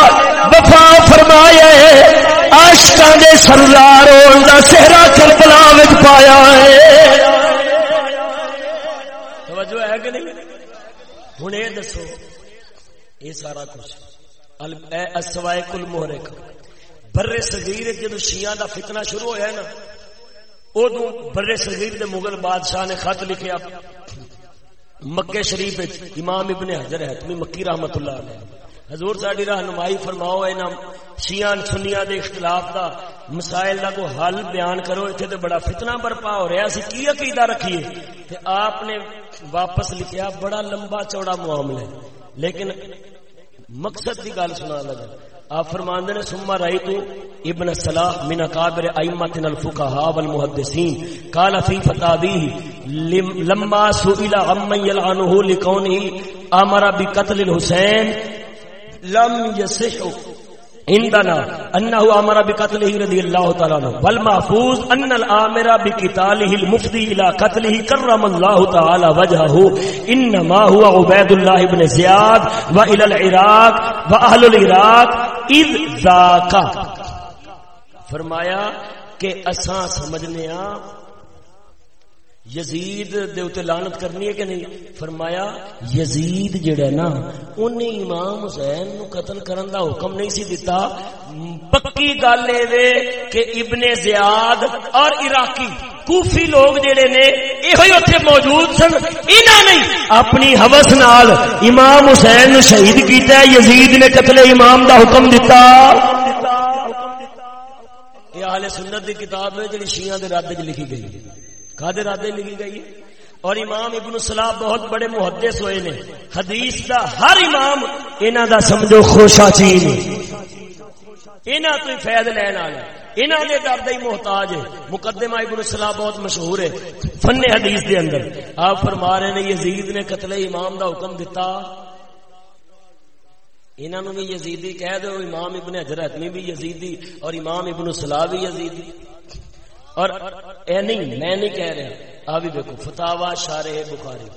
وفا فرمائے۔ عاشقاں دے سردار ہون دا صحرا کربلا وچ پایا ہے۔ توجہ ہے کہ نہیں؟ ہن اے دسو، اے سارا کچھ۔ اے کل محرک برے صغیر جدو شیعہ دا فتنہ شروع ہویا ہے نا ادو برے صغیر دے مغل بادشاہ نے خط لکھیا۔ مکے شریف امام ابن حجر ہے تمہیں مکی رحمت اللہ علیہ۔ حضور ساڈی رہنمائی فرماؤ، اے نام سنیاں دے اختلاف دا مسائل دا کو حل بیان کرو ایتھے تے بڑا فتنہ برپا ہو رہا سی کی عقیدہ رکھیے؟ تے آپ نے واپس لکھیا، بڑا لمبا چوڑا معاملہ ہے۔ لیکن مقصد دی گل سنا لگا۔ آپ فرماندے نے سما رائی تو ابن صلاح من اکابر ائمتنا الفقهاء والمحدثین۔ قال فی فتاویہ لما سئل عمن يلعنه لكونه امر بقتل الحسين لم يصح عندنا انه امر بقتله رضي الله تعالى عنه والمحفوظ ان الامر بقتاله المفضي الى قتله كرم الله تعالى وجهه انما هو عبيد الله بن زياد والى العراق واهل العراق اذ ذاك فرمایا کہ اساں سمجھنے ہاں یزید دے اوتے لعنت کرنی ہے کہ نہیں؟ فرمایا، یزید جڑا ہے نا اونے امام حسین نو قتل کرن دا حکم نہیں سی دیتا پکی گل اے وے کہ ابن زیاد اور عراقی کوفی لوگ جڑے نے ایہو ہی اوتھے موجود سن۔ انہاں نے اپنی ہوس نال امام حسین نو شہید کیتا ہے، یزید نے قتل امام دا حکم دیتا یہ اہل سنت دی کتاب ہے، جڑی شیعہ دے رد وچ لکھی گئی۔ ہے کادے رادے لکھی گئی ہے۔ اور امام ابن صلاح بہت بڑے محدث ہوئے نے۔ حدیث دا ہر امام انہاں دا سمجھو خوشا چین انہاں تو فیض لین والا انہاں دے درد ہی محتاج ہے۔ مقدمہ ابن صلاح بہت مشہور ہے۔ فن حدیث دے اندر۔ آپ فرما رہے نے، یزید نے قتل امام دا حکم دیتا انہاں نو بھی یزیدی کہہ دو، امام ابن حجر حتمی بھی یزیدی اور امام ابن صلاح بھی یزیدی۔ اور اے نہیں، میں نہیں کہہ رہا. آ بھی دیکھو فتوا شارح بخاری۔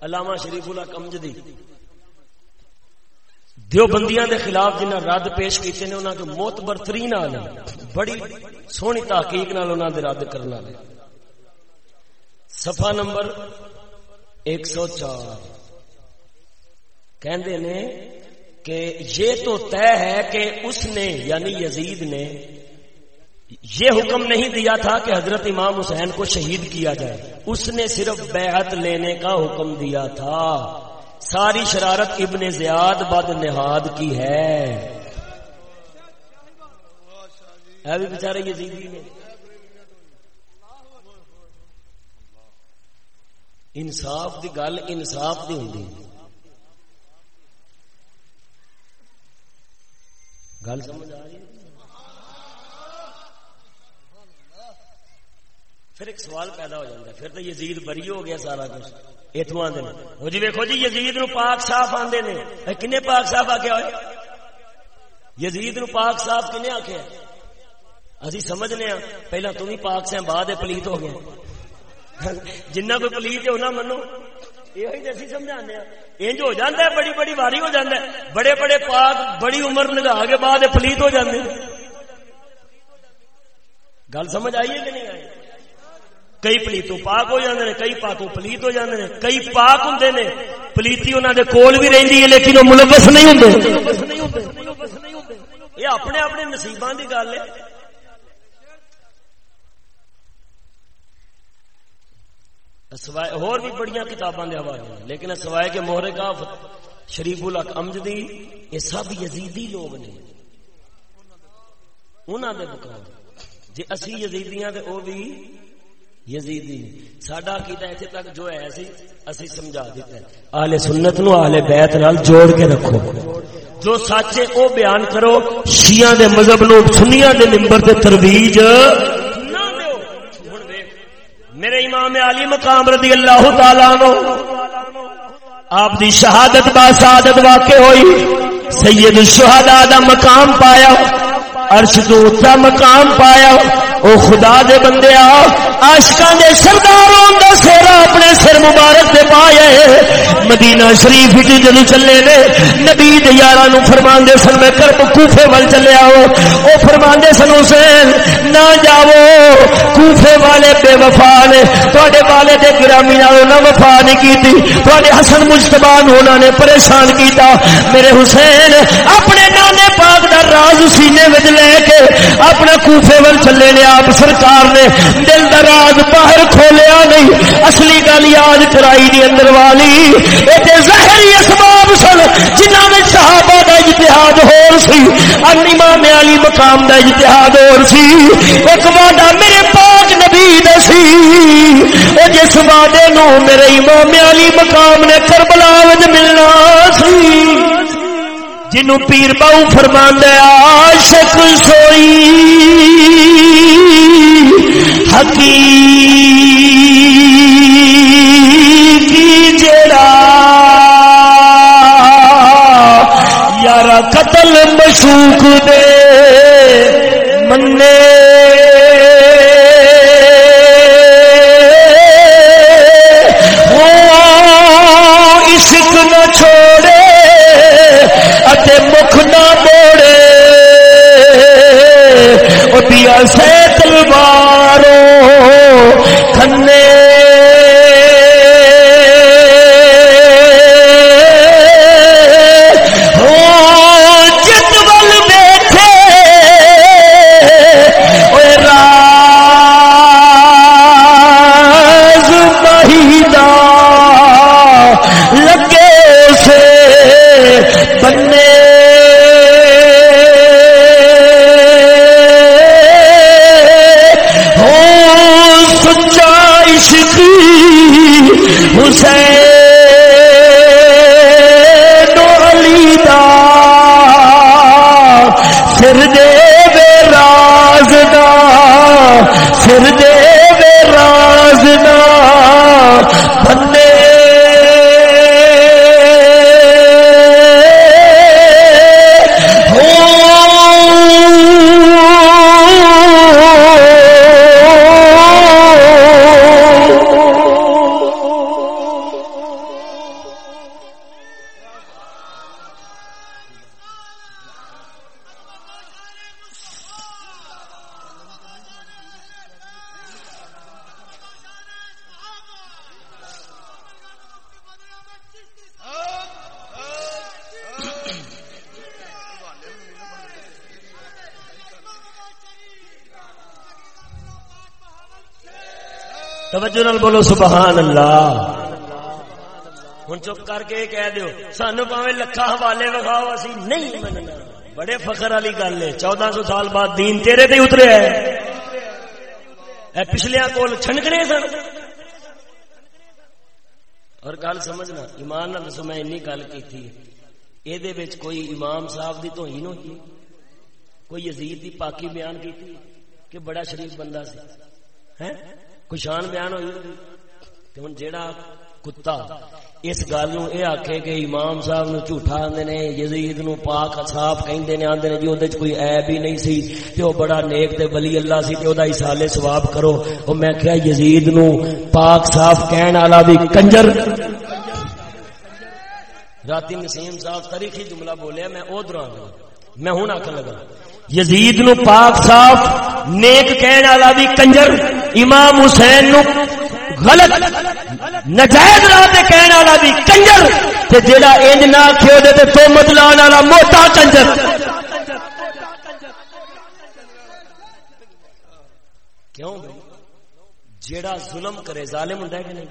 علامہ شریف اللہ کمجدی۔ دیو بندیاں دے خلاف جنہ رد پیش کیتے نے، انہاں کو موت برترین آنے بڑی سونی تحقیق نال انہاں دے رد کرنا لے صفحہ نمبر ایک سو چار۔ کہندے نے کہ یہ تو طے ہے کہ اس نے یعنی یزید نے یہ حکم نہیں دیا تھا کہ حضرت امام حسین کو شہید کیا جائے۔ اس نے صرف بیعت لینے کا حکم دیا تھا۔ ساری شرارت ابن زیاد بد نہاد کی ہے۔ بھی بیچارے یزیدی نے انصاف دی گل انصاف دی ہوں گل سمجھ آ رہی ہے؟ پھر ایک سوال پیدا ہو جاتا ہے، پھر تو یزید بری ہو گیا سارا کچھ۔ اتو آدھے وہ جی ویکو جی یزید نو پاک صاف آدھے نے۔ کن پاک صاف آخیا ہوئے؟ یزید نو پاک صاف کن آخیا اسی سمجھنے ہاں پہلا تم ہی پاک سے بعد پلیت ہو گیا جنہ کوئی پلیت ہے انہیں منو یہ سمجھانے انج ہاں۔ ہو جاتا ہے، بڑی بڑی واری ہو جاتا ہے۔ بڑے بڑے پاک، بڑی عمر لگا کے بعد پلیت ہو جاتے گل سمجھ آئی ہے کہ نہیں آئی؟ کئی پلیتوں پاک ہو جاندے نے، کئی پاکوں پلیت ہو جاندے نے، کئی پاک ہوندے نے۔ پلیتی انہاں دے کول بھی رہندی ہے، لیکن وہ ملوث نہیں ہوندے یہ اپنے اپنے نصیباں دی گل ہے۔ سوائے اور بھی بڑیاں کتاباں دے حوالے لیکن سوائے کہ مہر کا شریف الحق امجدی یہ سب یزیدی لوگ نے۔ انہاں دے مقام جی اسی یزیدیاں تے او بھی یزیدی ساڈا عقیدہ ایتھے تک جو ہے سی اسی سمجھا دیتا ہے. اہل سنت نو اہل بیت نال جوڑ کے رکھو. جو سچ ہے او بیان کرو، شیعہ دے مذہب نو سنیاں دے منبر تے ترویج نہ دیو. ہن ویکھ، میرے امام علی مقام رضی اللہ تعالی عنہ، آپ دی شہادت با سعادت واقع ہوئی، سید الشہداء دا مقام پایا عرش تو اچا مقام پایا او خدا دے بندے آشکاں دے سرداروں دا سیرا اپنے سر مبارک دے پائے مدینہ شریف وچ جدوں چلے نے، نبی دے یاراں نو فرماندے سن، میں کرب کوفے ول چلے آؤ او فرماندے سن، حسین، نہ جاؤ، کوفے والے بے وفا نے۔ تواڈے والے دے گرامی نال نہ وفا نہیں کیتی۔ تواڈے حسن مجتبی ہونا نے پریشان کیتا۔ میرے حسین، اپنے نانے پاک دا راز سینے وچ لے کے اپنے کوفے ول چلے نے آپ سرکار نے دل دا راز باہر کھولیا نہیں، اصلی گل یاد کرائی دی اندر والی۔ ظاہری اسباب سن جنہ میں صحابہ دا اجتہاد ہور سی امام علی مقام دا اجتہاد ہور سی۔ ایک وعدہ میرے پاک نبی دا سی۔ او جس وعدے نو میرے امام علی مقام نے کربلا وچ ملنا سی۔ جنوں پیر باؤ فرما عاشق سوئی حقیقی جڑا یار قتل مشوق دے منے او دیا نال بولو سبحان اللہ۔ ہوں چپ کر کے کہہ دیو، سانو پاوے لکھا حوالے وکھاؤ، اسی نہیں مننا۔ بڑے فخر والی گل ہے، چودہ سو سال بعد دین تیرے تے اترے ہے۔ پچھلیا کول چھنکنے سن۔ اور گل سمجھنا، ایمان نال دسو، میں اینی گل کیتی اے دے وچ کوئی امام صاحب دی توہین ہوئی کوئی یزید دی پاکی بیان کیتی کہ بڑا شریف بندہ سی؟ ہیں؟ کوئی شان بیان ہوئی تے ہن جیڑا کتا، اس گل نو اے آکھے کہ امام صاحب نو جھوٹا آندے نے، یزید نو پاک صاف کہندے نے، آندے نے جی اودے کوئی عیب ہی نہیں سی، تے او بڑا نیک تے ولی اللہ سی، تے اودا اصالے ثواب کرو۔ او میں کہیا یزید نو پاک صاف کہن والا بھی کنجر۔ راتی نسیم صاحب تاریخی جملہ بولیا، میں ادھر آ میں ہوں آخر لگا۔ یزید نو پاک صاف، نیک کہنے والا بھی کنجر، امام حسین نو غلط، نجائز راہ تے کہنے والا بھی کنجر، تے جیڑا انج نہ کھیو دے تے تومت لان والا موٹا کنجر۔ کیوں جیڑا ظلم کرے ظالم ہوندا ہے کہ نہیں؟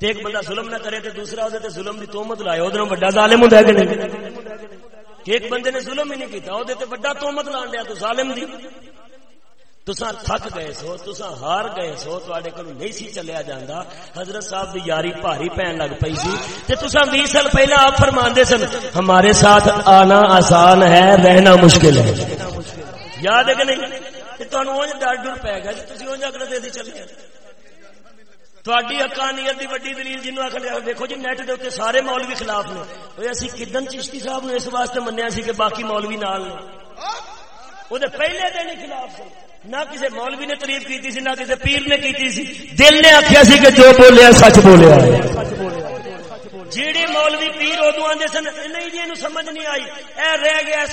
تے ایک بندہ ظلم نہ کرے تے دوسرا اودے تے ظلم دی تہمت لائے، اودے بڑا ظالم ہوندا ہے کہ نہیں؟ کہ ایک بندے نے ظلم ہی نہیں کیتا، اودے تے بڑا تہمت لان دیا تو ظالم دی۔ تسا تھک گئے سو تسا ہار گئے سو، تواڈے کول نہیں سی چلیا جاندا۔ حضرت صاحب دی یاری بھاری پین لگ پئی سی۔ تے تسا 20 سال پہلا آپ فرماندے سن، ہمارے ساتھ آنا آسان ہے، رہنا مشکل ہے۔ یاد ہے کہ نہیں؟ تے تانوں اونج ڈر ڈر پے گیا جی تسی اونج اگلے دے چلے۔ گئے تھوڑی حقانیت دی وڈی دلیل جنوں آخر دیکھو جی نیٹ دے سارے مولوی خلاف نے۔ وہ اسی کدن چشتی صاحب نے اس واسطے منیا سی کہ باقی مولوی نال نے۔ وہ پہلے دن ہی خلاف سے نہ کسی مولوی نے تعریف کی سی، نہ کسی پیر نے کی سی۔ دل نے آخیا سی کہ جو بولیا سچ بولیا جیڑے مولوی پیر ادو آدھے سن، نہیں جی سمجھ نہیں آئی۔ اے رہ گیا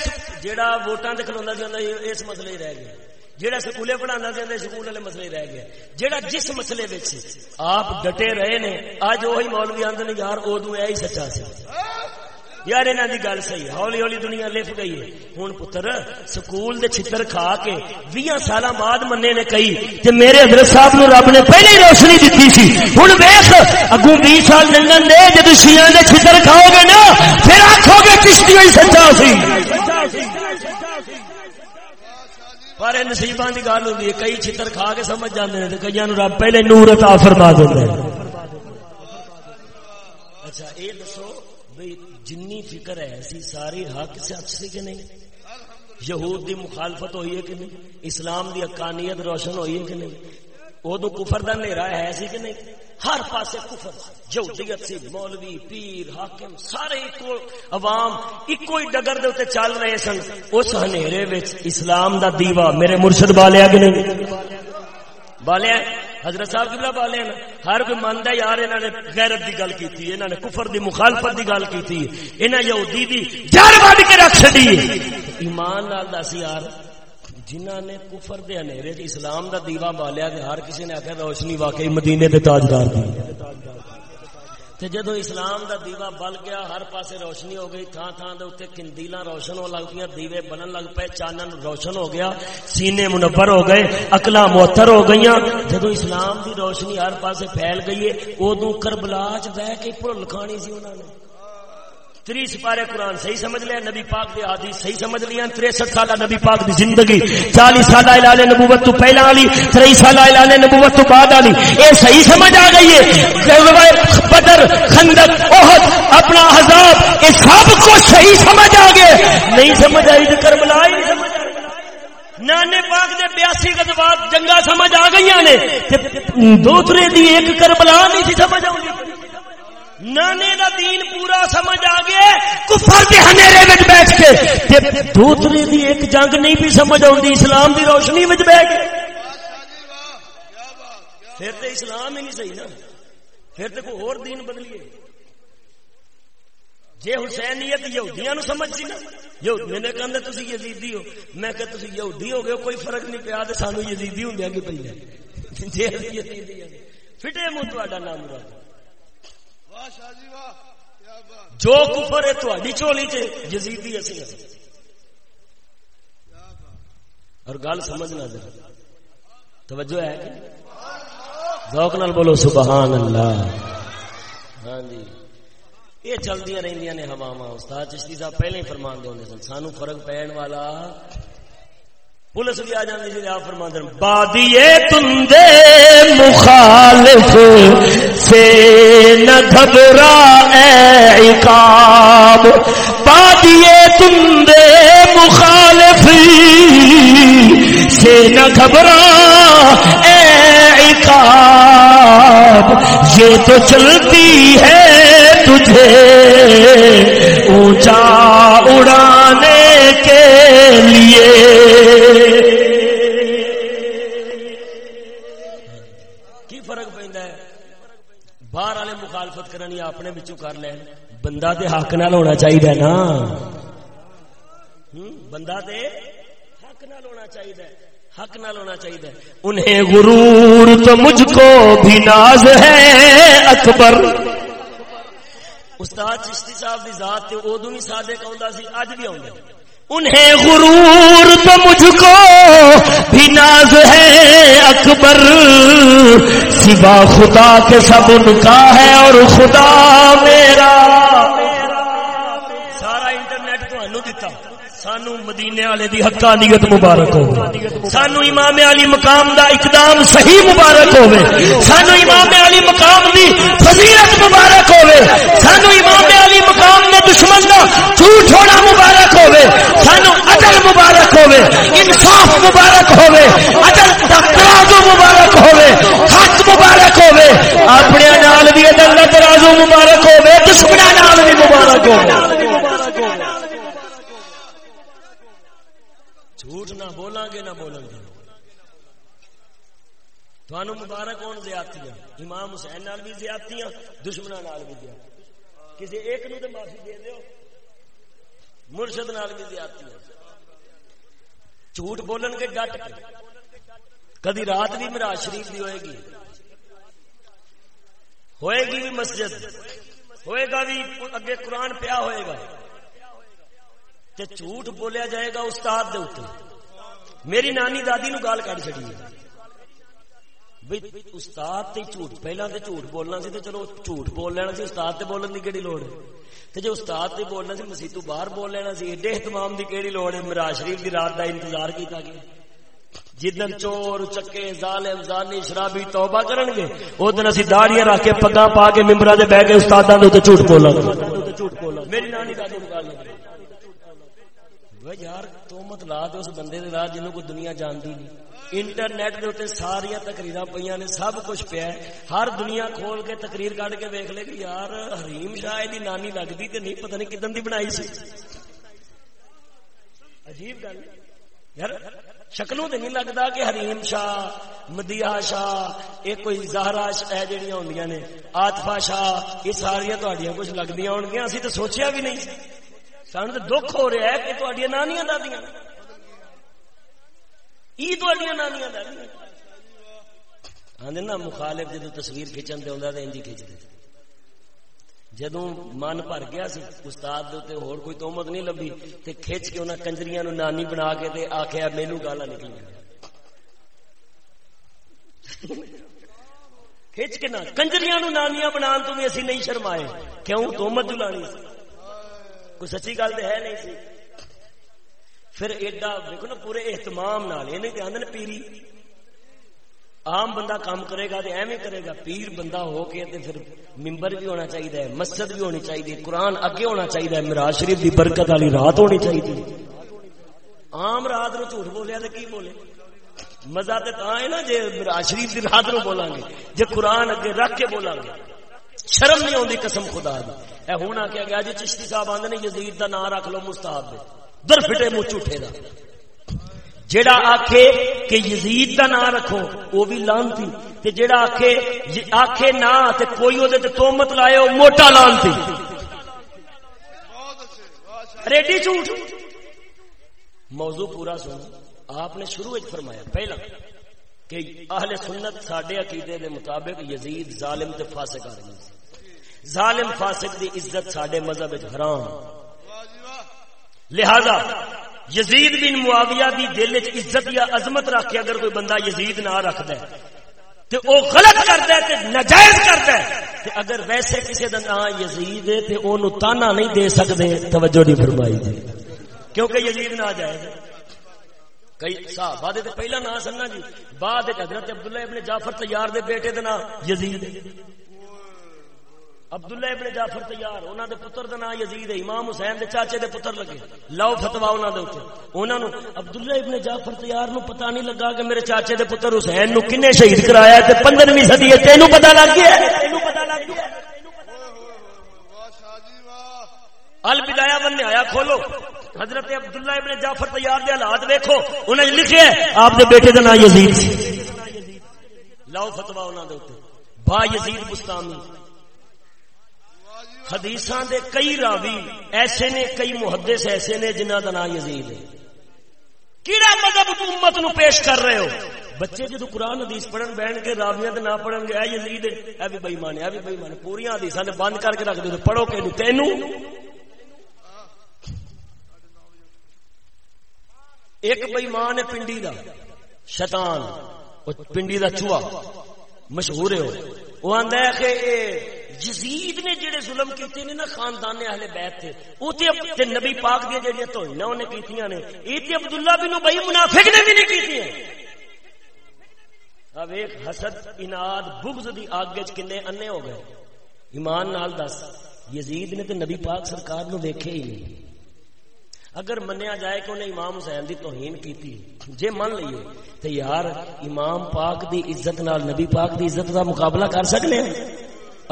جیڑا ووٹاں تے کھلوندا سی اس مسئلے رہ گیا۔ جہاں سکولے پڑھانا چاہتے سکول والے مسئلے رہ گئے۔ جہاں جس مسئلے آپ ڈٹے رہے نے اج وہی مولوی آدھے نے، یار ادو یہ سچا سی۔ یار انہوں کی گل صحیح ہولی ہولی دنیا لف گئی ہے۔ ہوں پتر، سکول دے چھتر کھا کے بھی سال بعد منے نے کئی تے میرے حضرت صاحب نو رب نے پہلے روشنی دیتی سی۔ ہوں ویخ اگوں بھی سال لنگن دے جب شیاں دے چھتر کھاؤ گے نا، پھر آخو گے چشتی ہوئی سچا سی۔ پر نصیباں کی گل ہوتی ہے، کئی چھتر کھا کے سمجھ جاتے ہیں کئی رب پہلے نور عطا فرما دے اچھا یہ دسو بھائی جنی فکر ہے، ایسی ساری حق سے اچھی کہ نہیں؟ یہود دی مخالفت ہوئی ہے کہ نہیں؟ اسلام دی حقانیت روشن ہوئی ہے کہ نہیں؟ ادو کفر دا نیرا ہے سی کہ نہیں؟ ہر پاسے کفر جوہدیت سی، مولوی، پیر، حاکم، سارے ایکو عوام ایکو ہی ڈگر دے اوتے چل رہے سن۔ اس ہنیرے وچ اسلام دا دیوا میرے مرشد بالیا کہ نہیں۔ بالیا حضرت صاحب کبلا بالے ہر کوئی مانتا ہے یار انہوں نے غیرت دی گل کی انہوں نے کفر دی مخالفت دی گل کی انہیں یہودی دی جڑ بڑھ کے رکھ چڑی ایمان نال دس یار جنہ نے کفر دے انیرے اسلام دا دیوا بالیا ہر کسی نے آخر روشنی واقعی مدینے دے تاجدار دی۔ تے جدو اسلام دا دیوا بل گیا، ہر پاسے روشنی ہو گئی تھان تھان دے اوتے کندیلاں روشن ہو لگ پیا دیوے بنن لگ پے چانن روشن ہو گیا، سینے منور ہو گئے، عقلاں معطر ہو گئیاں۔ جدو اسلام دی روشنی ہر پاسے پھیل گئی ہے، اودوں کربلا وچ بیٹھ کے پھل کھانی سی انہاں نے۔ تری سپارے قرآن صحیح سمجھ لیا، نبی پاک دے حدیث صحیح سمجھ لیا، تریسٹھ سال نبی پاک دی زندگی، چالیس سال اعلان نبوت تو پہلا والی تری سال اعلان نبوت تو بعد والی اے صحیح سمجھ آ گئی ہے۔ بدر، خندق، احد، اپنا عذاب اے سب کو صحیح سمجھ آ گئے۔ نہیں سمجھ آئی تو کربلا ہی نہیں سمجھ نانے پاک دے بیاسی غزوات جنگا سمجھ آ گئی نے دوسرے دی ایک کربلا نہیں سی سمجھ آؤں نانے دا دین پورا سمجھ آ گیا کفر دے ہنیرے وچ بیٹھ کے تے دوتری دی ایک جنگ نہیں بھی سمجھ آوندی، اسلام دی روشنی وچ بیٹھ کے۔ پھر تے اسلام ہی نہیں صحیح نا۔ پھر تے کوئی اور دین بدلیے۔ جے حسینیت یہودیاں نو سمجھ سی نا۔ یہودی نے کہندے تسی یزیدی ہو۔ میں کہ تسی یہودی ہو گئے کوئی فرق نہیں پیا تے سانو یزیدی ہوندے کہ پہلے جے یزیدی فٹے منہ تہاڈا نام مراد۔ جو کفر ہے تھوڑی چولی چ جزیدی اسی اور گل سمجھنا ذرا۔ توجہ ہے؟ ذوق نال بولو سبحان اللہ۔ ہاں جی۔ یہ چلدی رہندی نے ہوا استاد چشتی صاحب پہلے ہی فرمان دے سن سانو فرق پہن والا۔ پولیس بھی آ جاتی جی آپ فرما دین بادیے تندے مخالف۔ سے نہ گھبرا اے عقاب۔ بادیے تندے مخالف سے نہ گھبرا اے عقاب۔ یہ تو چلتی ہے تجھے اونچا اڑانے کے لیے۔ مخالفت کرنی اپنے بچوں کر لین بندہ تے حق نال ہونا چاہیے نا بندہ تے حق نال ہونا چاہیے حق نال ہونا چاہیے انہیں غرور تو مجھ کو بھی ناز ہے اکبر استاد چشتی صاحب دی ذات تے ادو بھی سادے کا سی اج بھی آؤں انہیں غرور تو مجھ کو بھی ناز ہے، اکبر۔ سوا خدا کے سب ان کا ہے اور خدا میرا۔ سانو مدینے والے دی حقانیت مبارک ہو سانو امام علی مقام دا اقدام صحیح مبارک ہوے سانو امام علی مقام دی فضیلت مبارک ہوے سانو امام علی مقام نے دشمن دا جھوٹ ہونا مبارک ہوے سانو عدل مبارک ہوے انصاف مبارک ہوے عدل دا ترازو مبارک ہوے حق مبارک ہوے اپنے نال بھی عدل دا ترازو مبارک ہوے دشمناں نال بھی مبارک ہو ہوے گے، نہ بولیں گے۔ تھانوں مبارک ہون زیادتیاں۔ امام حسین نال بھی زیادتیاں دشمنوں نال بھی زیادتیاں۔ کسی ایک نو تو معافی دے دیو، مرشد نال بھی زیادتیاں۔ جھوٹ بولن کے ڈٹ کے۔ کدی رات بھی میرا شریف بھی ہوئے گی۔ ہوئے گی بھی مسجد۔ ہوئے گا بھی اگے قرآن پیا ہوئے گا۔ تے جھوٹ بولیا جائے گا استاد دے اتنے میری نانی دادی نو گال کر چڑی استاد تے جھوٹ پہلا تے جھوٹ بولنا سی تے چلو جھوٹ بول لینا سی، استاد تے بولن دی کیڑی لوڑ تے جے استاد تے بولنا سی، مسیح تو باہر بول لینا سی، ایڈے اہتمام دی کیڑی لوڑ ہے؟ میرا شریف دی رات دا انتظار کیتا گیا۔ جدن چور، چکے، ظالم، زانی، شرابی توبہ کرن گے او دن اسی داڑیاں رکھ کے پگاں پا کے ممبراں تے بیٹھ کے استاداں دے تے جھوٹ بولاں میری نانی دادی نو گال لگ یار تو لا دے اس بندے دے لا جنوں کو دنیا جانتی نہیں۔ انٹرنیٹ دے اتنے ساریا تقریر پہ نے، سب کچھ پیا ہر دنیا کھول کے تقریر کਢ کے ویک لے کہ یار حریم شاہ دی نانی لگتی تے نہیں، پتہ نہیں کدن دی بنائی سی۔ عجیب گل۔ یار، شکلوں تے نہیں لگتا کہ حریم شاہ مدیا شاہ، یہ کوئی زہرا شاہ جہاں ہوں نے آتفا شاہ، یہ ساریا کچھ لگتی ہو گیا اسی تو سوچیا بھی نہیں۔ سان تو دکھ ہو رہا ہے کہ تھوڑی نانیاں دادیاں ای نانیاں دادیاں نا مخالف جدو تصویر کھچن دے ہوندا تے انجی کھچ دے۔ جدوں من بھر گیا سی استاد دے تے ہور کوئی تہمت نہیں لبھی تے کھچ کے انہاں کنجریاں نو نانی بنا کے تے آکھیا مینوں گالاں نکلیاں۔ کھچ کے نہ کنجریاں نو نانیاں بنان تو بھی اسی نہیں شرمائے۔ کیوں؟ تہمت جلانی سی کوئی سچی گل تو ہے نہیں سی۔ پھر ایڈا دیکھو نا پورے اہتمام نال یہ نہیں آدھے پیری۔ عام بندہ کام کرے گا تو ایویں کرے گا، پیر بندہ ہو کے تے پھر ممبر بھی ہونا چاہیے مسجد بھی ہونی چاہیے قرآن اگے ہونا چاہیے میراج شریف دی برکت والی رات ہونی چاہیے عام رات نو جھوٹ بولیا تو کی بولے؟ مزہ تو ہے نا جی میراج شریف دی رات نو بولیں گے جی قرآن اگے رکھ کے بولیں گے شرم نہیں آتی قسم خدا دی۔ اے ہوں آخیا گیا جی چشتی صاحب آدھے نے یزید کا نام رکھ لو مستاد دے۔ در فٹے منہ جھوٹے دا۔ جیڑا آکھے کہ یزید دا نام رکھو وہ بھی لانتی۔ تے جیڑا آکھے آکھے نہ تے کوئی او دے تے تومت لائے، او موٹا لانتی۔ ریڈی جھوٹ۔ موضوع پورا سن۔ آپ نے شروع فرمایا، پہلا کہ اہل سنت ساڈے عقیدے دے مطابق یزید ظالم تے فاسق آدمی۔ ظالم فاسق دی عزت ساڈے مذہب حرام لہذا یزید بن معاویہ دی دل وچ عزت یا عظمت رکھ کے اگر کوئی بندہ یزید نہ رکھدا ہے تے او غلط کردا ہے تے ناجائز کردا ہے تے اگر ویسے کسی دا نام یزید ہے تے اونوں تانا نہیں دے سکدے، توجہ نہیں فرمائی جی کیونکہ یزید ناجائز ہے کئی صحابہ دے پہلا نام سننا جی بعد حضرت عبداللہ ابن جعفر تیار دے بیٹے دا نام یزید عبداللہ ابن جعفر تیار انہوں دے پتر دا نام یزید ہے، امام حسین دے چاچے دے پتر لگے۔ لو فتوا انہوں دے اوتے انہوں نے عبداللہ ابن جعفر تیار نو پتہ نہیں لگا کہ میرے چاچے دے پتر حسین نو کنے شہید کرایا تے 15ویں صدی ہے تینو پتہ لگ گیا تینو پتہ لگ گیا البدایا بن آیا، کھولو۔ حضرت عبداللہ ابن جعفر تیار دے حالات دیکھو انہیں لکھے آپ دے بیٹے دا نام یزید لو فتوا انہوں دے اوتے با یزید بستانی۔ حدیثاں دے کئی راوی ایسے نے، کئی محدث ایسے نے جنہ دا نام یزید ہے۔ کیڑا مذہب تو امت نو پیش کر رہے ہو؟ بچے جدو قرآن حدیث پڑھن بہن کے راویاں نہ پڑھن گے، اے یزید، اے بھی بے ایمان اے بھی بے ایمان پوری حدیثاں نے بند کر کے رکھ دے پڑھو کہ تینو ایک بے ایمان ہے پنڈی دا، شیطان پنڈی دا چوہا، مشہور ہے وہ آندا ہے کہ اے یزید نے جڑے ظلم کیتے نے نا، خاندان اہل بیت تھے او تے تے نبی پاک دی جڑی توہیناں انہیں کیتیاں نے۔ اے تے عبداللہ بن ابی منافق نے بھی نہیں کیتیاں۔ اب ایک حسد اناد بغض دی آگ وچ کنے انے ہو گئے۔ ایمان نال دس، یزید نے تے نبی پاک سرکار نو ویکھے ہی نہیں۔ اگر منیا جائے کہ انہیں امام حسین دی توہین کیتی، جے من لئیے تے یار، امام پاک دی عزت نال نبی پاک دی عزت دا مقابلہ کر سکنے ہیں۔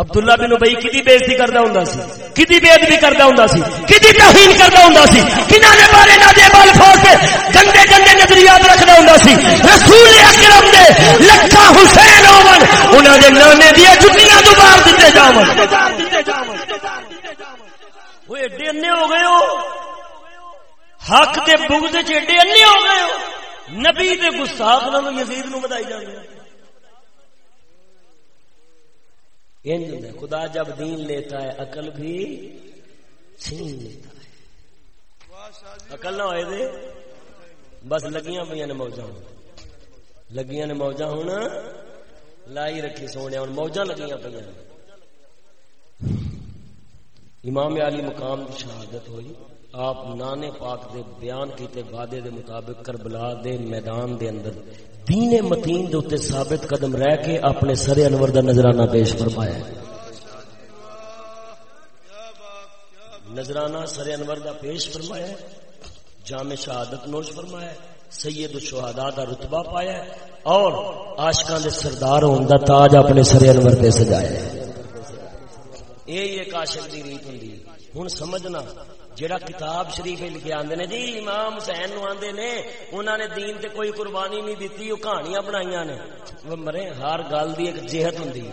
عبداللہ بن ابئی کدی بےزتی کرتا ہوں سی کدی بےدبی کرتا ہوں سی کدی توہین کرتا ہوں سی کنہ نے بارے نہ دے بال فوج سے گندے گندے نظریات رکھتا ہوں سی۔ رسول اکرم دے لکھا حسین اومن انہوں نے نانے دیا جتیاں دوبار دیتے جاون وہ ایڈے انے ہو گئے ہو۔ حق دے بغض چ ایڈے انے ہو گئے ہو۔ نبی دے گستاخ نال یزید نو بدائی جاندے خدا جب دین لیتا ہے، عقل بھی چھین لیتا ہے۔ عقل نہ ہوئے دے، بس لگیاں پہ نے موجہ لگیاں نے موجہ ہونا لائی رکھی سونے، ہوں موجہ لگیاں پہ امام علی مقام کی شہادت ہوئی۔ آپ نانے پاک دے بیان کیتے وعدے دے مطابق کربلا دے میدان دے اندر دین متین دے اتنے ثابت قدم رہ کے اپنے سر انور دا نظرانہ پیش فرمایا نظرانہ سر انور دا پیش فرمایا جامع شہادت نوش فرمایا سید الشہداء دا رتبہ پایا اور عاشقاں دے سردار ہون دا تاج اپنے سر انور تے سجایا اے ایک عاشق دی ریت ہوندی ہن سمجھنا جڑا کتاب شریف لکھے آندے نے جی امام حسین نو آندے نے، انہاں نے دین تے کوئی قربانی نہیں دتی، او کہانیاں بنائیاں نے۔ وہ مرے، ہر گل دی ایک جہت ہوندی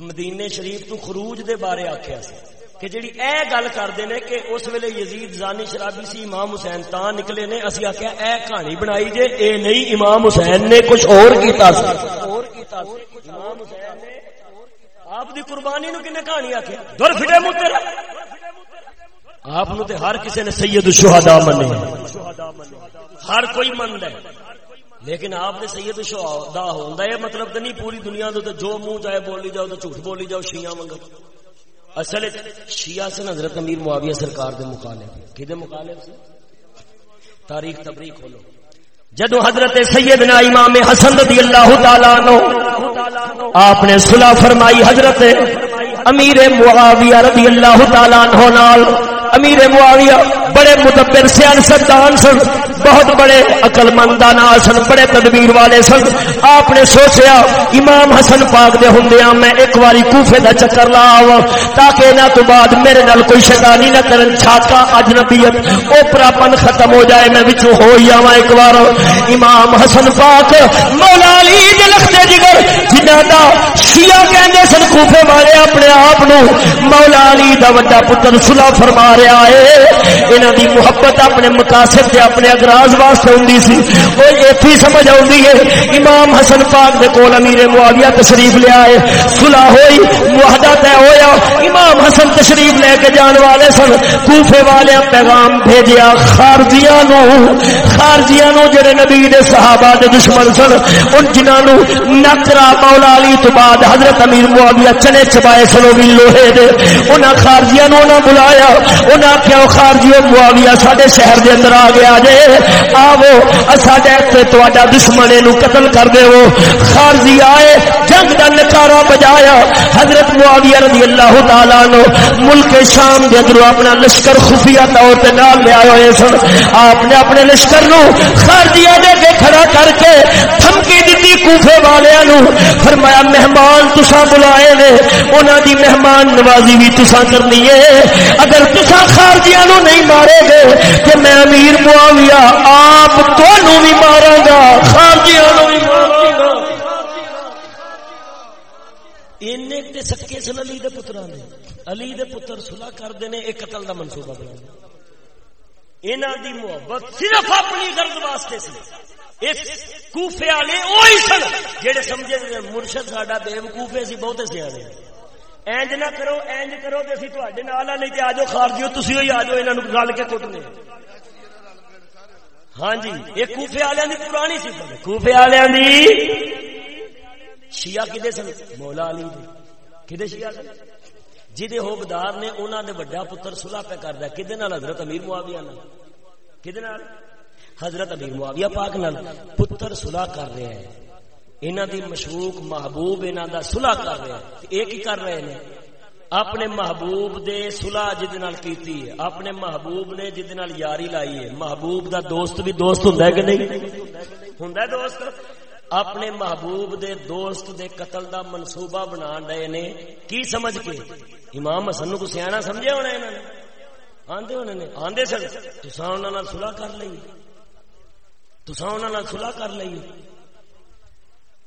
مدینے شریف تو خروج دے بارے آکھیا سی کہ جڑی اے گل کردے نے کہ اس ویلے یزید زانی شرابی سی، امام حسین تا نکلے نے، اسی آکھیا اے کہانی بنائی جے، اے نہیں، امام حسین نے کچھ اور کیتا سی۔ اور کیتا سی امام حسین نے، آپ دی قربانی نو کنے کہانی آکھیا؟ در پھٹے منہ تیرا۔ آپ ہر کسی نے سید الشہداء منے ہر کوئی مند ہے۔ لیکن آپ نے سید الشہداء ہوندا ہے مطلب تو نہیں پوری دنیا تو جو منہ چاہے بولی جاؤ تو جھوٹ بولی جاؤ شیعہ منگو اصل شیعہ سے حضرت امیر معاویہ سرکار دے مخالف کدے مخالف سے تاریخ تبریک کھولو۔ جدو حضرت سیدنا امام حسن رضی اللہ تعالیٰ عنہ آپ نے صلح فرمائی، حضرت امیر معاویہ رضی اللہ تعالیٰ عنہ نال امیر معاویہ بڑے مدبر سیاست دان سن۔ بہت بڑے عقل مندانہ سن، بڑے تدبیر والے سن۔ آپ نے سوچیا، امام حسن پاک دے ہندیاں میں ایک واری کوفے دا چکر لا تاکہ انہاں تو بعد میرے نال کوئی شیطانی نہ کرن چھاکا اجنبیت اوپرا پن ختم ہو جائے، میں وچوں ہو ہی آواں ایک بار امام حسن پاک، مولا علی دے لختے جگر جنہاں دا شیعہ کہندے سن، کوفے والے اپنے آپ نو مولا علی دا وڈا پتر صلح فرما رہا ہے۔ انہاں دی محبت اپنے مقاصد تے، اپنے اگراض واسطے ہوندی سی۔ او ایتھی سمجھ اوندی ہے۔ امام حسن پاک دے کول امیر معاویہ تشریف لے آئے۔ صلح ہوئی، معاہدہ طے ہویا۔ امام حسن تشریف لے کے جان والے سن۔ کوفے والے پیغام بھیجیا۔ خارجیاں نو خارجیاں نو جڑے نبی دے صحابہ دے دشمن سن، ان جنہاں نو نکرا مولا علی تو بعد حضرت امیر معاویہ چنے چبائے سنو بھی لوہے دے۔ انہاں خارجیاں نو نہ بلایا۔ انہاں کیا خارجیوں معاویہ ساڈے شہر دے اندر آ گیا جے۔ آو ساڈے تے تہاڈا دشمن نو قتل کر دیو خارجی آئے، جنگ دا نکارا بجایا۔ حضرت معاویہ رضی اللہ تعالی عنہ ملک شام دے اندر اپنا لشکر خفیہ طور تے نال لے آئے ہوئے سن۔ آپ نے اپنے لشکر نو خارجیاں دے کے کھڑا کر کے دھمکی دتی کوفے والیاں نو فرمایا، مہمان تساں بلائے نے، انہاں دی مہمان نوازی بھی تساں کرنی ہے۔ اگر تساں خارجیاں نو نہیں مارے گے کہ میں امیر معاویہ آپ تانوں بھی ماراں گا، خارجیاں نو بھی ماراں گا۔ اینے تے سکے سن علی دے پتراں نے۔ علی دے پتر صلح کردے نے، ایک قتل دا منصوبہ دی محبت صرف اپنی گرد واسطے سی۔ کوفے والے وہی سن جہے سمجھے مرشد ساڈا بے وقوفے سی، بہتے سیانے اینج نہ کرو، اینج کرو تو اسی تے نال نہیں تو آ جاؤ خار جیو تھی ہوئی آ جاؤ یہاں گل کے کٹنے۔ ہاں جی یہ کوفے والوں کی پرانی سی کوفے والوں کی شیعہ کدے سن؟ مولا علی دے۔ کدے شیعہ سن؟ جہے ہوبدار نے انہوں نے وڈا پتر سلاح پہ کرتا ہے، کدے حضرت امیر معاویہ نال؟ کدے نال؟ حضرت امیر معاویہ پاک نال پتر صلح کر رہے ہیں۔ انہاں دی مشوق محبوب انہاں دا صلح کر رہے ہیں۔ ایک ہی کر رہے ہیں۔ اپنے محبوب دے صلح جد نال کیتی ہے۔ اپنے محبوب نے جد نال یاری لائی ہے۔ محبوب دا دوست بھی دوست ہوندا ہے کہ نہیں؟ ہوندا ہے دوست۔ اپنے محبوب دے دوست دے قتل دا منصوبہ بنا رہے نے۔ کی سمجھ کے؟ امام حسن کو سیاح سمجھے ہونا انہوں نے۔ آندے ہونے نے۔ آندے سن۔ تسا انہوں نے صلح کر لئی۔ تسا انہوں نے صلح کر لئی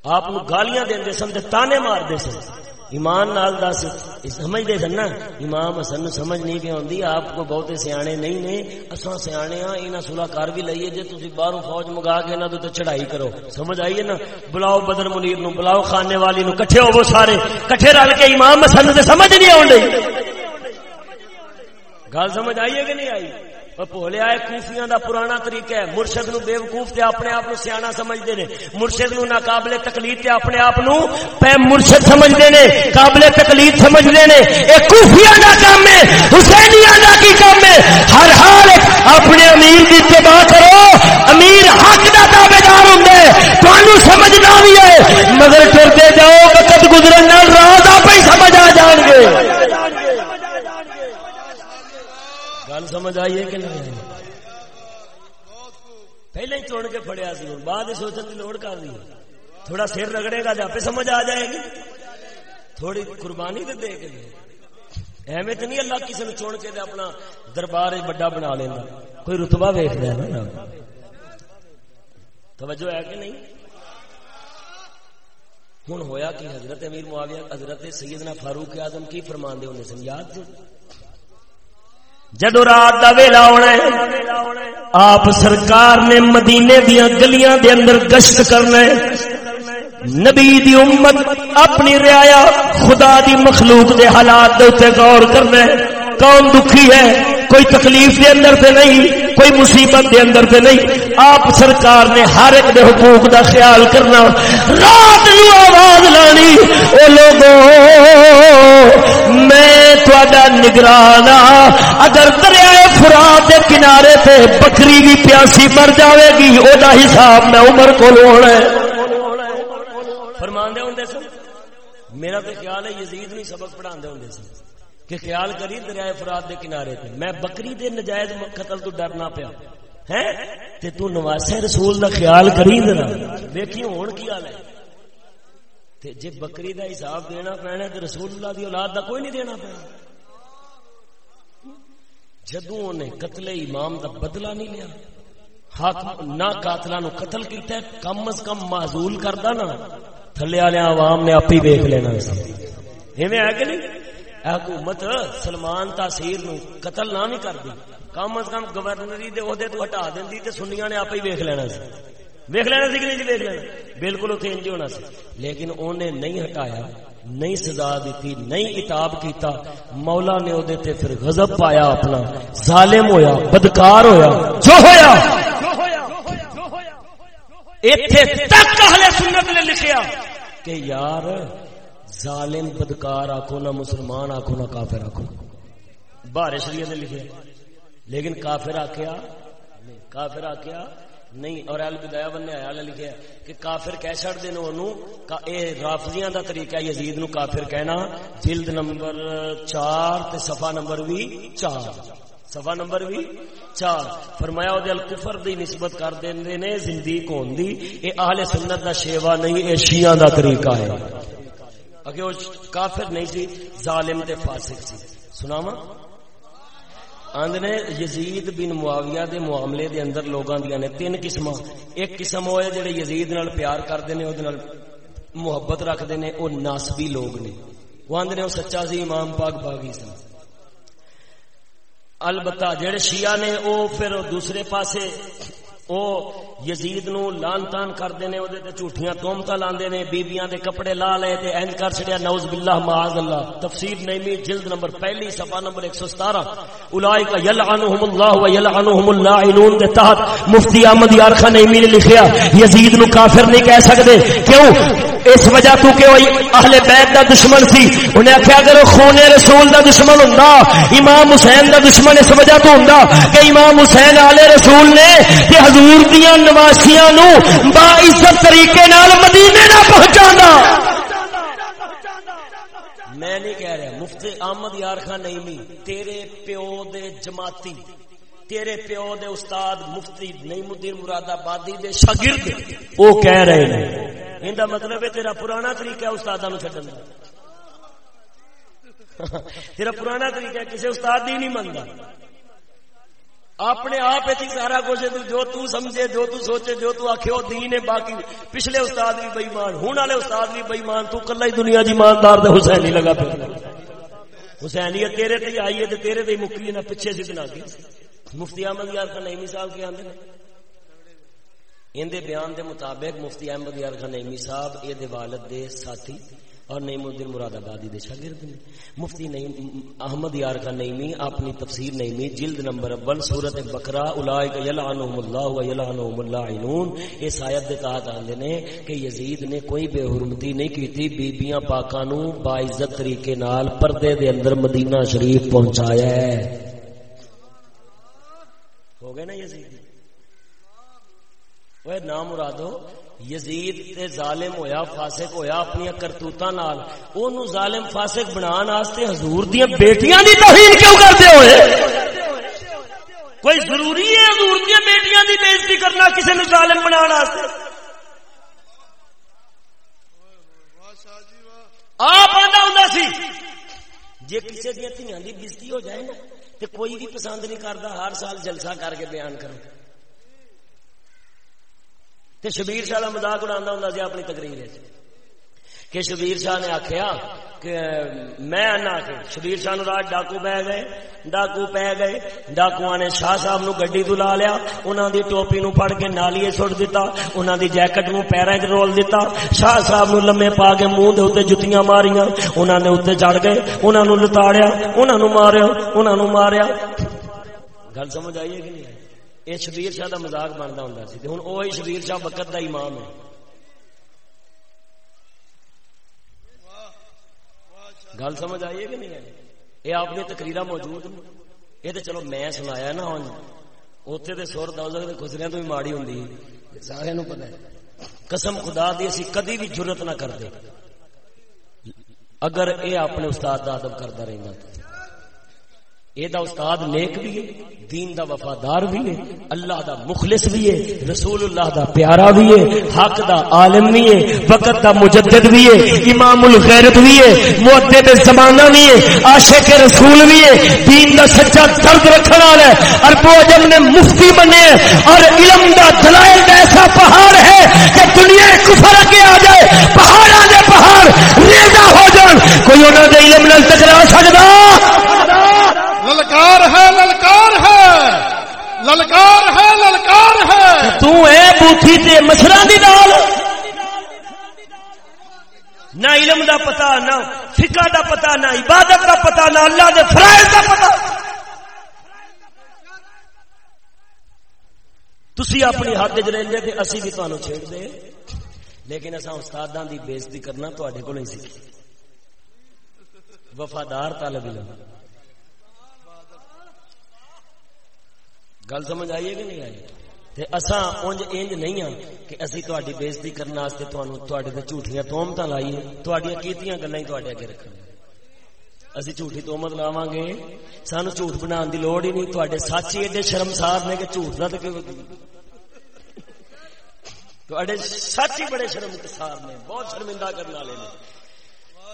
آپ گالیاں دے سن تانے مار دے سن۔ ایمان نال دس سمجھ دے سن نا، امام حسن سمجھ نہیں پہ آتی آپ کو بہتے سیانے نہیں نے۔ اصا سیانے ہاں یہاں سلا کر بھی لئیے۔ جی تھی باہر فوج منگا کے انہوں تو چڑھائی کرو۔ سمجھ آئیے نا؟ بلاؤ بدر منیر نو، بلاؤ خانے والی نو۔ کٹھے ہو سارے۔ کٹھے رل کے امام حسن سے سمجھ نہیں آئی گل سمجھ آئیے کہ نہیں آئی؟ بولیا ہے کوفیاں دا پرانا طریقہ ہے مرشد نو بے وقوف تے اپنے آپ نو سیاح سمجھتے ہیں مرشد نو ناقابل تقلید تے اپنے آپ نو پہ مرشد سمجھتے ہیں قابل تقلید سمجھتے ہیں یہ کوفیاں دا کام ہے حسینیاں دا کی کام ہے ہر حال اپنے امیر کی اتباع کرو امیر حق دا تابے دار ہوں تمہیں سمجھنا بھی ہے مگر ٹرتے جاؤ وقت گزرن راہ آپ ہی سمجھ آ جان گے گل سمجھ آئی کہ نہیں پہلے ہی چون کے فڑیا سی بعد سوچنے کی لوڑ کر دی۔ تھوڑا سر رگڑے گا جب سمجھ آ جائے گی۔ تھوڑی قربانی تو دے کے ایویں تو نہیں، اللہ کسی نے چون کے اپنا دربار بڑا بنا لینا۔ کوئی رتبا ویخ نا۔ توجہ ہے کہ نہیں؟ ہوں ہویا کہ حضرت امیر معاویہ، حضرت سیدنا فاروق اعظم کی فرمان دے انہیں سن، یاد جو جدو رات کا ویلا آنا آپ سرکار نے مدینے دیا گلیاں دے اندر گشت کرنا نبی دی امت اپنی رعایا خدا دی مخلوق دے حالات دے غور کرنا کون دکھی ہے۔ کوئی تکلیف دے اندر تے نہیں، کوئی مصیبت دے اندر تے نہیں۔ آپ سرکار نے ہر ایک دے حقوق دا خیال کرنا۔ رات نو آواز لانی۔ او لوگوں میں تھوڑا نگران اگر دریائے فرات دے کنارے تے بکری بھی پیاسی مر جاوے گی او دا حساب میں عمر کو لوڑ ہے۔ فرمان دے ہوں دے سن؟ میرا تو خیال ہے یزید نہیں سبق پڑھا دے ہوں سن۔ کہ خیال کری دریائے فرات دے کنارے تے۔ میں بکری دے نجائز قتل تو ڈرنا پیا۔ ہے؟ تے تو نواسے رسول دا خیال کری ذرا دیکھی ہون کی حال ہے؟ تے جے بکری دا حساب دینا پینا تے رسول اللہ دی اولاد دا کوئی نہیں دینا پینا۔ جدوں نے قتل امام دا بدلہ نہیں لیا حاکم نہ قاتلہ نو قتل کیتا ہے، کم از کم معذول کردا نا۔ تھلے والے عوام نے آپ ہی دیکھ لینا۔ ایویں ہے کہ نہیں؟ حکومت سلمان تاثیر نو قتل نہ بھی کر دی۔ کم از کم گورنری دے عہدے تو ہٹا دینی تے سنیاں نے آپ ہی ویکھ لینا سی۔ ویکھ لینا سی کہ نہیں جی ویکھ لینا؟ بالکل اتنے انج ہونا سی۔ لیکن انہیں نہیں ہٹایا، نہیں سزا دیتی، نہیں اتاب کیتا۔ مولا نے ادھے تے پھر غضب پایا اپنا۔ ظالم ہویا، بدکار ہویا، جو ہویا۔ ایتھے تک اہل سنت نے لکھیا کہ یار ظالم بدکار آخو نہ مسلمان آخو نہ کافر آخو بارے شریعت نے لکھے۔ لیکن کافر آخیا کافر آخیا نہیں، اور ایل بدایا بننے آیا لکھے کہ کافر کہہ چڑ دے نو اے رافضیاں دا طریقہ یزید نو کافر کہنا۔ جلد نمبر چار تے صفحہ نمبر بھی چار۔ صفحہ نمبر بھی چار۔ فرمایا او دل کفر دی نسبت کر دیندے نے زندگی کون دی۔ اے اہل سنت دا شیوا نہیں، اے شیعہ دا طریقہ ہے۔ اگے وہ کافر نہیں سی، ظالم تے فاسق سی۔ سناوا آندنے یزید بن معاویہ دے معاملے دے اندر لوگاں دیاں نے تین قسم ایک قسم ہوئے جڑے یزید نال پیار کردے نے او نال محبت رکھدے نے او ناسبی لوگ نے۔ وہ آندنے او سچا سی امام پاک باغی سی۔ البتہ جڑے شیعہ نے او پھر دوسرے پاسے او یزید نو لان تان کردے نے اودے تے جھوٹیاں تومتا لاندے نے بیبییاں دے کپڑے لا لے تے این کر چھڑیا، نعوذ باللہ، معاذ اللہ۔ تفسیر نیمی جلد نمبر پہلی، صفحہ نمبر 117 اولئک یلعنهم اللہ و یلعنهم اللاعنون دے تحت مفتی احمد یار خان نیمی نے لکھیا، یزید نو کافر نہیں کہہ سکدے۔ کیوں؟ اس وجہ تو کہ وہی اہل بیت دا دشمن سی۔ انہیں آخیا اگر خون رسول دا دشمن ہوں امام حسین دا دشمن اس وجہ تو ہوں کہ امام حسین آل رسول نے کہ حضور دیا نواسیاں نو با عزت طریقے نال مدینے نہ پہنچا میں نہیں کہہ رہا، مفتی احمد یار خان نہیں تیرے پیو دے جماعتی، تیرے پیو دے استاد مفتی نعیم الدین مراد آبادی دے شاگرد۔ وہ کہہ رہے ہیں۔ ان کا مطلب ہے تیرا پرانا طریقہ استاد چڈن تیرا پرانا طریقہ کسی استاد ہی نہیں منگا اپنے آپ سارا کچھ جو تو سمجھے، جو تو سوچے، جو تو آخ دین ہے، باقی پچھلے استاد بھی بےمان ہوں والے استاد بھی بےمان تو کلا ہی دنیا جی ایماندار دے حسین ہی لگا پہ حسین تیرے تے آئی ہے تیرے تے مکی نہ پیچھے سے بنا مفتی احمد یار کا نئی مثال کیا آدھے اندے بیان دے مطابق مفتی احمد یار خنیمی صاحب، اے دے والد دے ساتھی اور نعیم الدین مراد آبادی دے شاگرد نے۔ مفتی نعیم احمد یار خان نعیمی اپنی تفسیر نعیمی جلد نمبر اول، سورت بکرا اولئک یلعنهم اللہ و یلعنهم اللاعنون اس آیت دے تحت آندے نے کہ یزید نے کوئی بے حرمتی نہیں کیتی بیبییاں پاکاں نو با عزت طریقے نال پردے دے اندر مدینہ شریف پہنچایا ہے۔ ہو گئے نا یزید؟ وہ نام مرادو یزید تے ظالم ہویا، فاسق ہویا اپنی کرتوتاں نال۔ اونوں ظالم فاسق بنان واسطے حضور دی بیٹیاں دی توہین کیوں کردے ہوئے؟ کوئی ضروری ہے حضور دی بیٹیاں دی بے عزتی کرنا کسی نے ظالم بنان واسطے؟ آپ آندا ہوندا سی۔ جے کسی دی دھیاں دی بےزتی ہو جائے نا، تے کوئی بھی پسند نہیں کردا، ہر سال جلسہ کر کے بیان کرو۔ تے شبیر شاہ کا مزاق اڑا ہوں سی اپنی تقریر کہ شبیر شاہ نے آخیا کہ میں آنا کہ شبیر شاہ نو رات ڈاکو پی گئے، ڈاکو پی گئے ڈاکو نے شاہ صاحب نو گڈی تو لا لیا انہوں دی ٹوپی نو پڑ کے نالیے سٹ دیتا انہوں دی جیکٹ نو پیروں چ رول دیتا شاہ صاحب نو لمے پا کے منہ دے اتنے جتیاں ماریاں انہوں نے اتنے چڑھ گئے انہوں نے لتاڑیا انہوں نے ماریا انہوں نے ماریا۔ گل سمجھ آئیے کہ نہیں آئی؟ یہ شبیر شاہ کا مزاق بنتا ہوں سی ہوں وہی شبیر شاہ وقت کا امام ہے۔ گل سمجھ آئی ہے کہ نہیں آئی؟ یہ آپ نے تقریر موجود یہ تو چلو میں سنایا نا ہوں اتنے تو سر دوزخ کے خسرے تو بھی ماڑی ہوں سارے پتا ہے۔ قسم خدا دی اسی کدی بھی ضرورت نہ کرتے اگر یہ اپنے استاد کا ادب کرتا رہتا یہ استاد نیک بھی ہے، دین دا وفادار بھی ہے، اللہ دا مخلص بھی ہے رسول اللہ دا پیارا بھی ہے، حق دا عالم بھی ہے، وقت دا مجدد بھی ہے، امام الغیرت بھی ہے معدد زمانہ بھی ہے، عاشق رسول بھی ہے، دین دا سچا درد رکھنے والا ہے اور وہ جب نے مفتی بنے اور علم دا دلائل دا ایسا پہاڑ ہے کہ دنیا کفر کے آ جائے پہاڑاں دے پہاڑ ریزا ہو جان، کوئی انہاں دے علم نال ٹکرا سکدا؟ للکار ہے للکار ہے۔ للکار ہے للکار ہے۔ تو اے بوتھی تے مسرا دی دال نہ علم دا پتا نہ فقہ دا پتا نہ عبادت دا پتا نہ اللہ دے فرائض دا پتا تسی اپنی حد وچ رہندے تے اسی بھی تانوں چھیڑ دے لیکن اساں استاداں دی بے عزتی کرنا تواڈے کولوں ہی سیکھی۔ وفادار طالب علم۔ گل سمجھ آئیے کہ نہیں آئی؟ تے اساں اونج انج نہیں ہاں کہ اسی تہاڈی بے عزتی کرنے واسطے تانوں تہاڈے تے جھوٹیاں تہمتاں لائیے تہاڈیاں کیتیاں گلاں ہی تہاڈے اگے رکھاں اسی جھوٹی تہمت لاواں گے سانو جھوٹ بنان دی لوڑ ہی نہیں تہاڈے سچ ہی ایڈے شرمسار نے کہ جھوٹ نہ تے تہاڈے سچ ہی بڑے شرمسار نے، بہت شرمندہ کرنے والے نے۔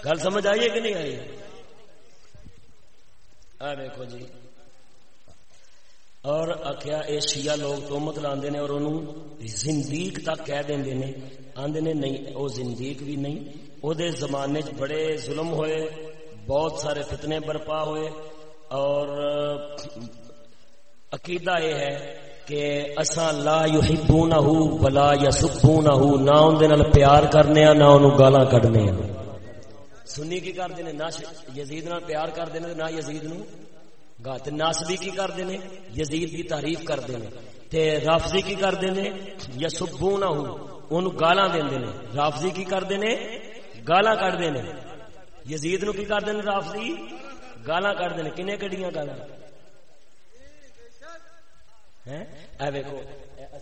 گل سمجھ آئیے کہ نہیں آئی؟ آ دیکھو جی۔ اور آخیا اے شیعہ لوگ تومت لاندے نے اور انہوں زندیق تک کہہ دیندے نے۔ آندے نے نہیں، او زندیق بھی نہیں۔ او دے زمانے چ بڑے ظلم ہوئے، بہت سارے فتنے برپا ہوئے۔ اور عقیدہ یہ ہے کہ اساں لا یحبونہ ولا یسبونہ نہ اون دے نال پیار کرنے نہ اونوں گالاں کڈنے سنی کی کردے نے؟ نہ یزید نال پیار کردے نے نہ یزید نو گا تے ناسبی کی کردے نے، یزید دی تعریف کردے نے، تے رافضی کی کردے نے یسبونہ اونوں گالاں دیندے نے۔ رافضی کی کردے نے، گالاں کڈدے نے۔ یزید نو کی کردے نے رافضی؟ گالاں کڈدے نے۔ کنے کڈیاں گالاں؟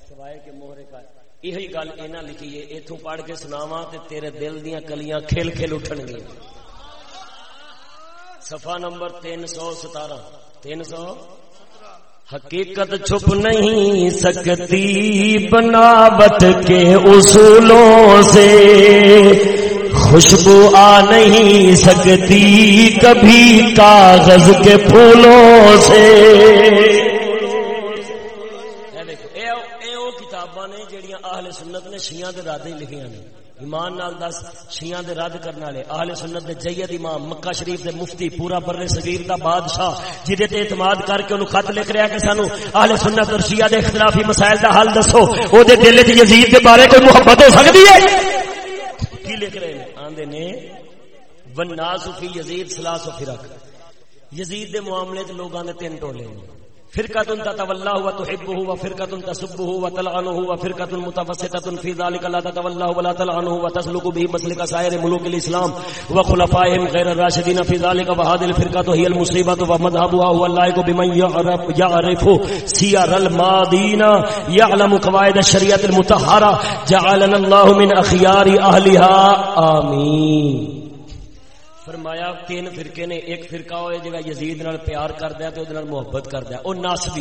سوائے کے موہرے کا یہی گل اینا لکھی ہے اتوں پڑھ کے سناوا تے تیرے دل دیا کلیاں کھل کھل اٹھن گی صفحہ نمبر تین سو ستارہ۔ تین سو حقیقت چھپ نہیں سکتی بناوٹ کے اصولوں سے۔ خوشبو آ نہیں سکتی کبھی کاغذ کے پھولوں سے۔ سنت نے شیعہ دے رد ہی لکھیاں نے۔ ایمان نال دس، شیعہ دے رد کرنے والے، اہل سنت دے جید امام، مکہ شریف دے مفتی پورا بر صغیر دا بادشاہ جدے تے اعتماد کر کے انہوں خط لکھ رہا کہ سانو اہل سنت اور شیعہ دے اختلافی مسائل دا حل دسو۔ او دے دل وچ یزید دے بارے کوئی محبت ہو سکدی ہے؟ کی لکھ رہے ہیں؟ آندے نے، والناس فی یزید ثلاث و فرق۔ یزید دے معاملے تے لوگاں دے تین ٹولے ہیں۔ فرقہ تتولہ وتحبه وفرقہ تسبه وتلعنه وفرقہ متفسطه في ذلك لا تتولى ولا تلعنه وتسلك به مسلك سائر ملوك الاسلام وخلفائهم غير الراشدين في ذلك وهذه الفرقه هي المصيبه ومذهبها هو اللائق بمن يعرف يعرف سير الماضين، يعلم قواعد الشريعه المطهره جعلنا الله من اخيار اهلها امين فرمایا، تین فرقے نے، ایک فرقہ ہوئے جگہ یزید نال پیار کردا ہے تے اودے نال محبت کردا ہے، او ناسبی۔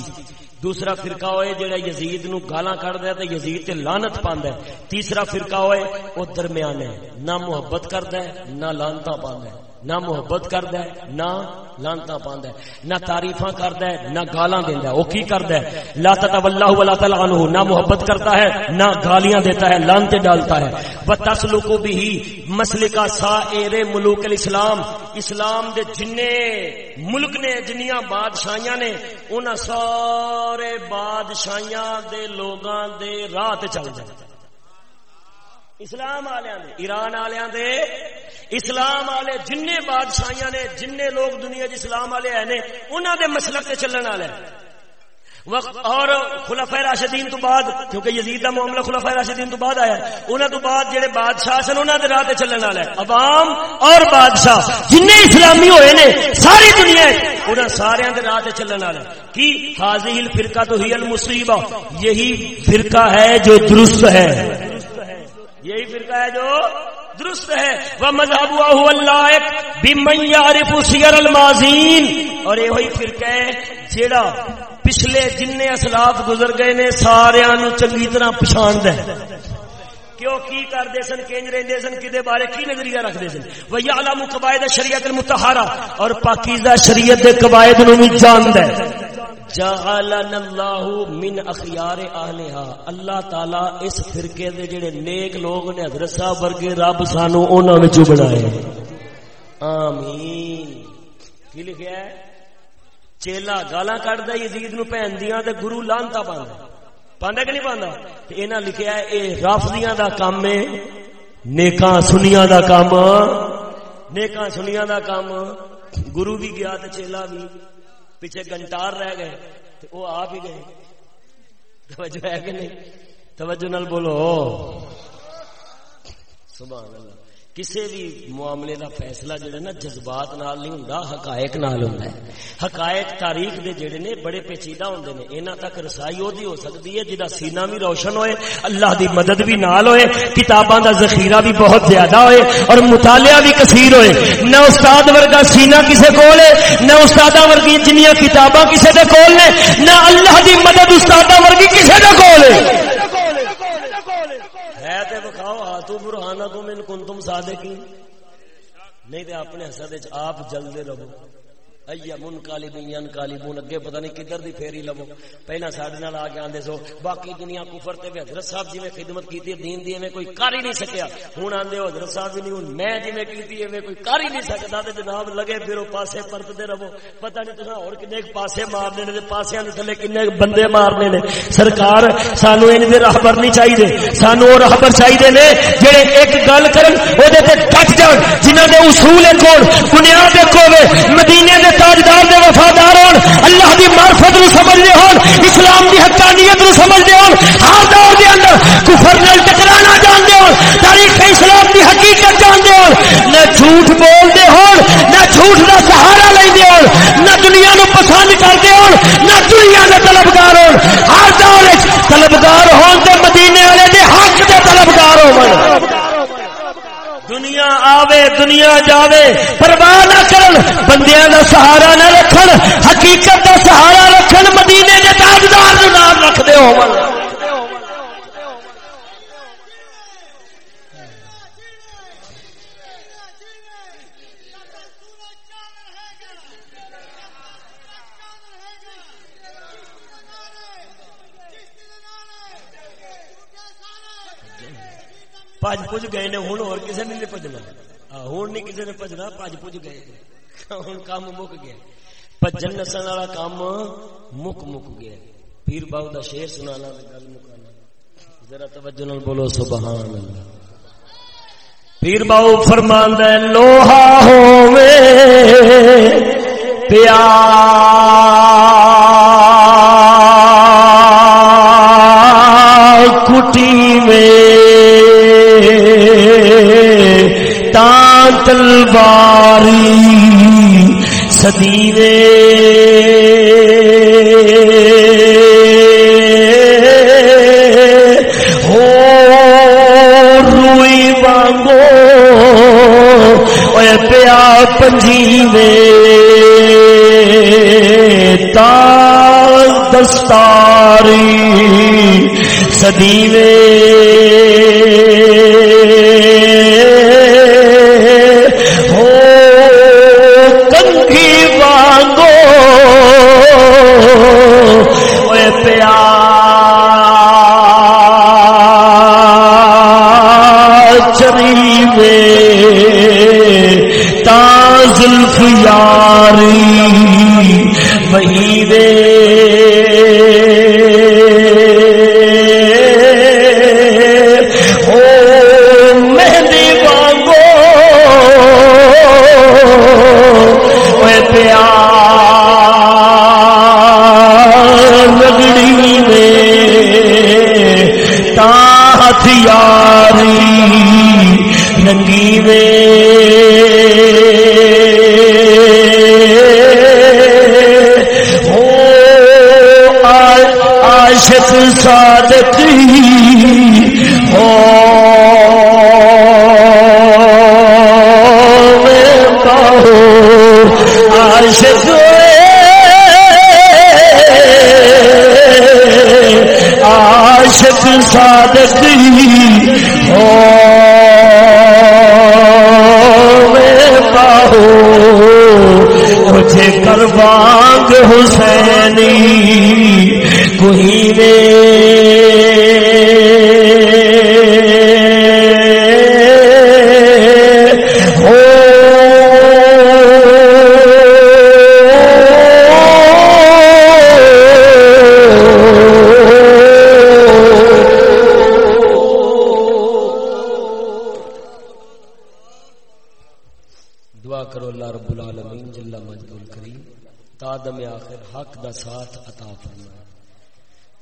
دوسرا فرقہ ہوئے جڑا یزید نو گالاں کڈدا ہے تے یزید تے لعنت پاندا ہے۔ تیسرا فرقہ ہوئے، او درمیان ہے نہ محبت کردا ہے، نہ لعنتاں پاندا ہے۔ نہ محبت کرد ہے، نہ لانتا پاند ہے، نہ تعریفاں کرد ہے، نہ گالاں دیندا ہے۔ او کی کرد ہے؟ لا تتولہ ولا تلعنہ نہ محبت کرتا ہے، نہ گالیاں دیتا ہے، لانتے ڈالتا ہے۔ وتسلک به مسلک سائر ملوک الاسلام اسلام دے جنے ملک نے، جنیاں بادشاہیاں نے، انہاں سارے بادشاہیاں دے لوگاں دے راہ تے چل جائے اسلام والے ایران والے دے۔ اسلام والے جن بادشاہیاں نے جن لوگ دنیا جی اسلام والے ہیں انہوں دے مسلک سے چلن والے اور خلفۂ راشدین تو بعد، کیونکہ یزید کا معاملہ خلفۂ راشدین تو بعد آیا انہوں تو بعد جڑے بادشاہ سن انہوں دے راہ تے چلن والا ہے عوام اور بادشاہ جن اسلامی ہوئے نے، ساری دنیا انہوں سارے دے راہ تے چلن والا کی؟ حاضی الفرقہ تو ہی المصیبہ۔ یہی فرقہ ہے جو درست ہے۔ یہی فرقہ ہے جو درست ہے۔ وہ مذہب سیر المازین اور یہ وہی فرقہ ہے جیڑا پچھلے جن اسلاف گزر گئے نے سارے چنگی طرح پچھاند ہے۔ کیوں کی کرتے سن کنج رہتے سن کدے بارے کی نظریہ رکھتے سن؟ وہ علام قواعد شریعت المتحرہ اور پاکیزہ شریعت کے قواعد نو بھی جاند ہے۔ جعلنا اللہ من اخیار اہلہا۔ اللہ تعالی اس فرقے دے جڑے نیک لوگ نے حضرت صاحب ورگے رب سانو انہاں وچوں بنائے آمین۔ کی لکھیا ہے؟ چیلا گالاں کڈدا یزید نو پہن دیاں، تے گرو لانتا پاندا پاندا کہ نہیں پاندا؟ تے انہاں لکھیا ہے، اے رافضیاں دا کام ہے، نیکاں سنیاں دا کام۔ نیکاں سنیاں دا کام۔ گرو بھی گیا تے چیلا بھی۔ پیچھے گنٹار رہ گئے تو وہ آپ ہی گئے۔ توجہ ہے کہ نہیں؟ توجہ نال بولو۔ سبحان اللہ۔ کسی بھی معاملے دا فیصلہ جڑا نا جذبات نال نہیں ہوندا، حقائق نال ہوندا ہے۔ حقائق تاریخ دے جڑے نے بڑے پیچیدہ ہوندے نے۔ انہاں تک رسائی اودی ہو سکدی ہے جدا سینہ بھی روشن ہوئے، اللہ دی مدد بھی نال ہوئے، کتاباں دا ذخیرہ بھی بہت زیادہ ہوئے، اور مطالعہ بھی کثیر ہوئے۔ نہ استاد ورگا سینہ کسے کول ہے، نہ استاداں ورگی جنیاں کتاباں کسے دے کول نے، نہ اللہ دی مدد استاداں ورگی کسے دے کول ہے تو برہانہ کو من کن تم سادے کی نہیں تو اپنے حسد آپ جلدے رہو۔ ایا من کالی اگے پتہ نہیں کدھر دی پھیری لو پہلا ساڈے نال آ کے آندے سو، باقی دنیا کفر تے حضرت صاحب جی میں خدمت کیتی دین دی میں کوئی کر ہی نہیں سکیا۔ ہن آندے ہو، حضرت صاحب نہیں ہن میں جی میں کیتی ہے کوئی کر ہی نہیں سکدا تے جناب لگے پھر پاسے پرتدے رہو۔ پتہ نہیں تساں اور کنے پاسے مارنے نے تے پاسیاں دے تھلے کنے بندے مارنے نے۔ سرکار، سانو ان دے راہبر نہیں چاہیے سانو او راہبر چاہیے نے جڑے ایک گل کرن او دے تے ڈٹ جان، جنہاں دے اصول کون بنیاد کوے مدینے دے تاجدار دے وفادار ہون، اللہ دی معرفت نو سمجھدے ہون، اسلام دی حقانیت نو سمجھدے ہون۔ ہر دور دے اندر کفر نال ٹکرانا جاندے ہون، تاریخ اسلام دی حقیقت جاندے ہون۔ نہ جھوٹ بولدے ہون، نہ جھوٹ دا سہارا لیندے ہون۔ نہ دنیا نو پسند کردے ہون، نہ دنیا دے طلبگار ہون۔ ہر دور وچ طلبگار ہون تے مدینے والے دے حق دے طلبگار ہون۔ دنیا آوے، دنیا جاوے۔ پرواہ نہ کرن، بندیاں دا سہارا نہ رکھن، حقیقت دا سہارا رکھن، مدینے دے تاجدار نو نام رکھ دے ہون پج پج گئے نے ہوں اور کسی نے پجنا ہوں نہیں کسی نے پجنا پج پج گئے ہوں کام مک گیا پجن نسل والا کام مک مک گیا پیر باؤ کا شیر سنانا گل مکانا ذرا توجہ نال بولو سبحان اللہ پیر باؤ فرمان لوہا ہوے پیار کٹی میں تلواری سدیوے ہو روئی وانگو اے پیا پنجیوے تا دستاری سدیوے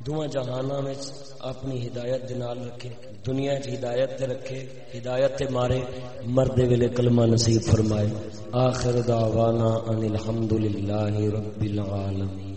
دونوں جہان اپنی ہدایت دے رکھے، دنیا وچ ہدایت رکھے، ہدایت مارے، مرد ویلے کلمہ نصیب فرمائے، آخر دعوانا ان الحمدللہ رب العالمین۔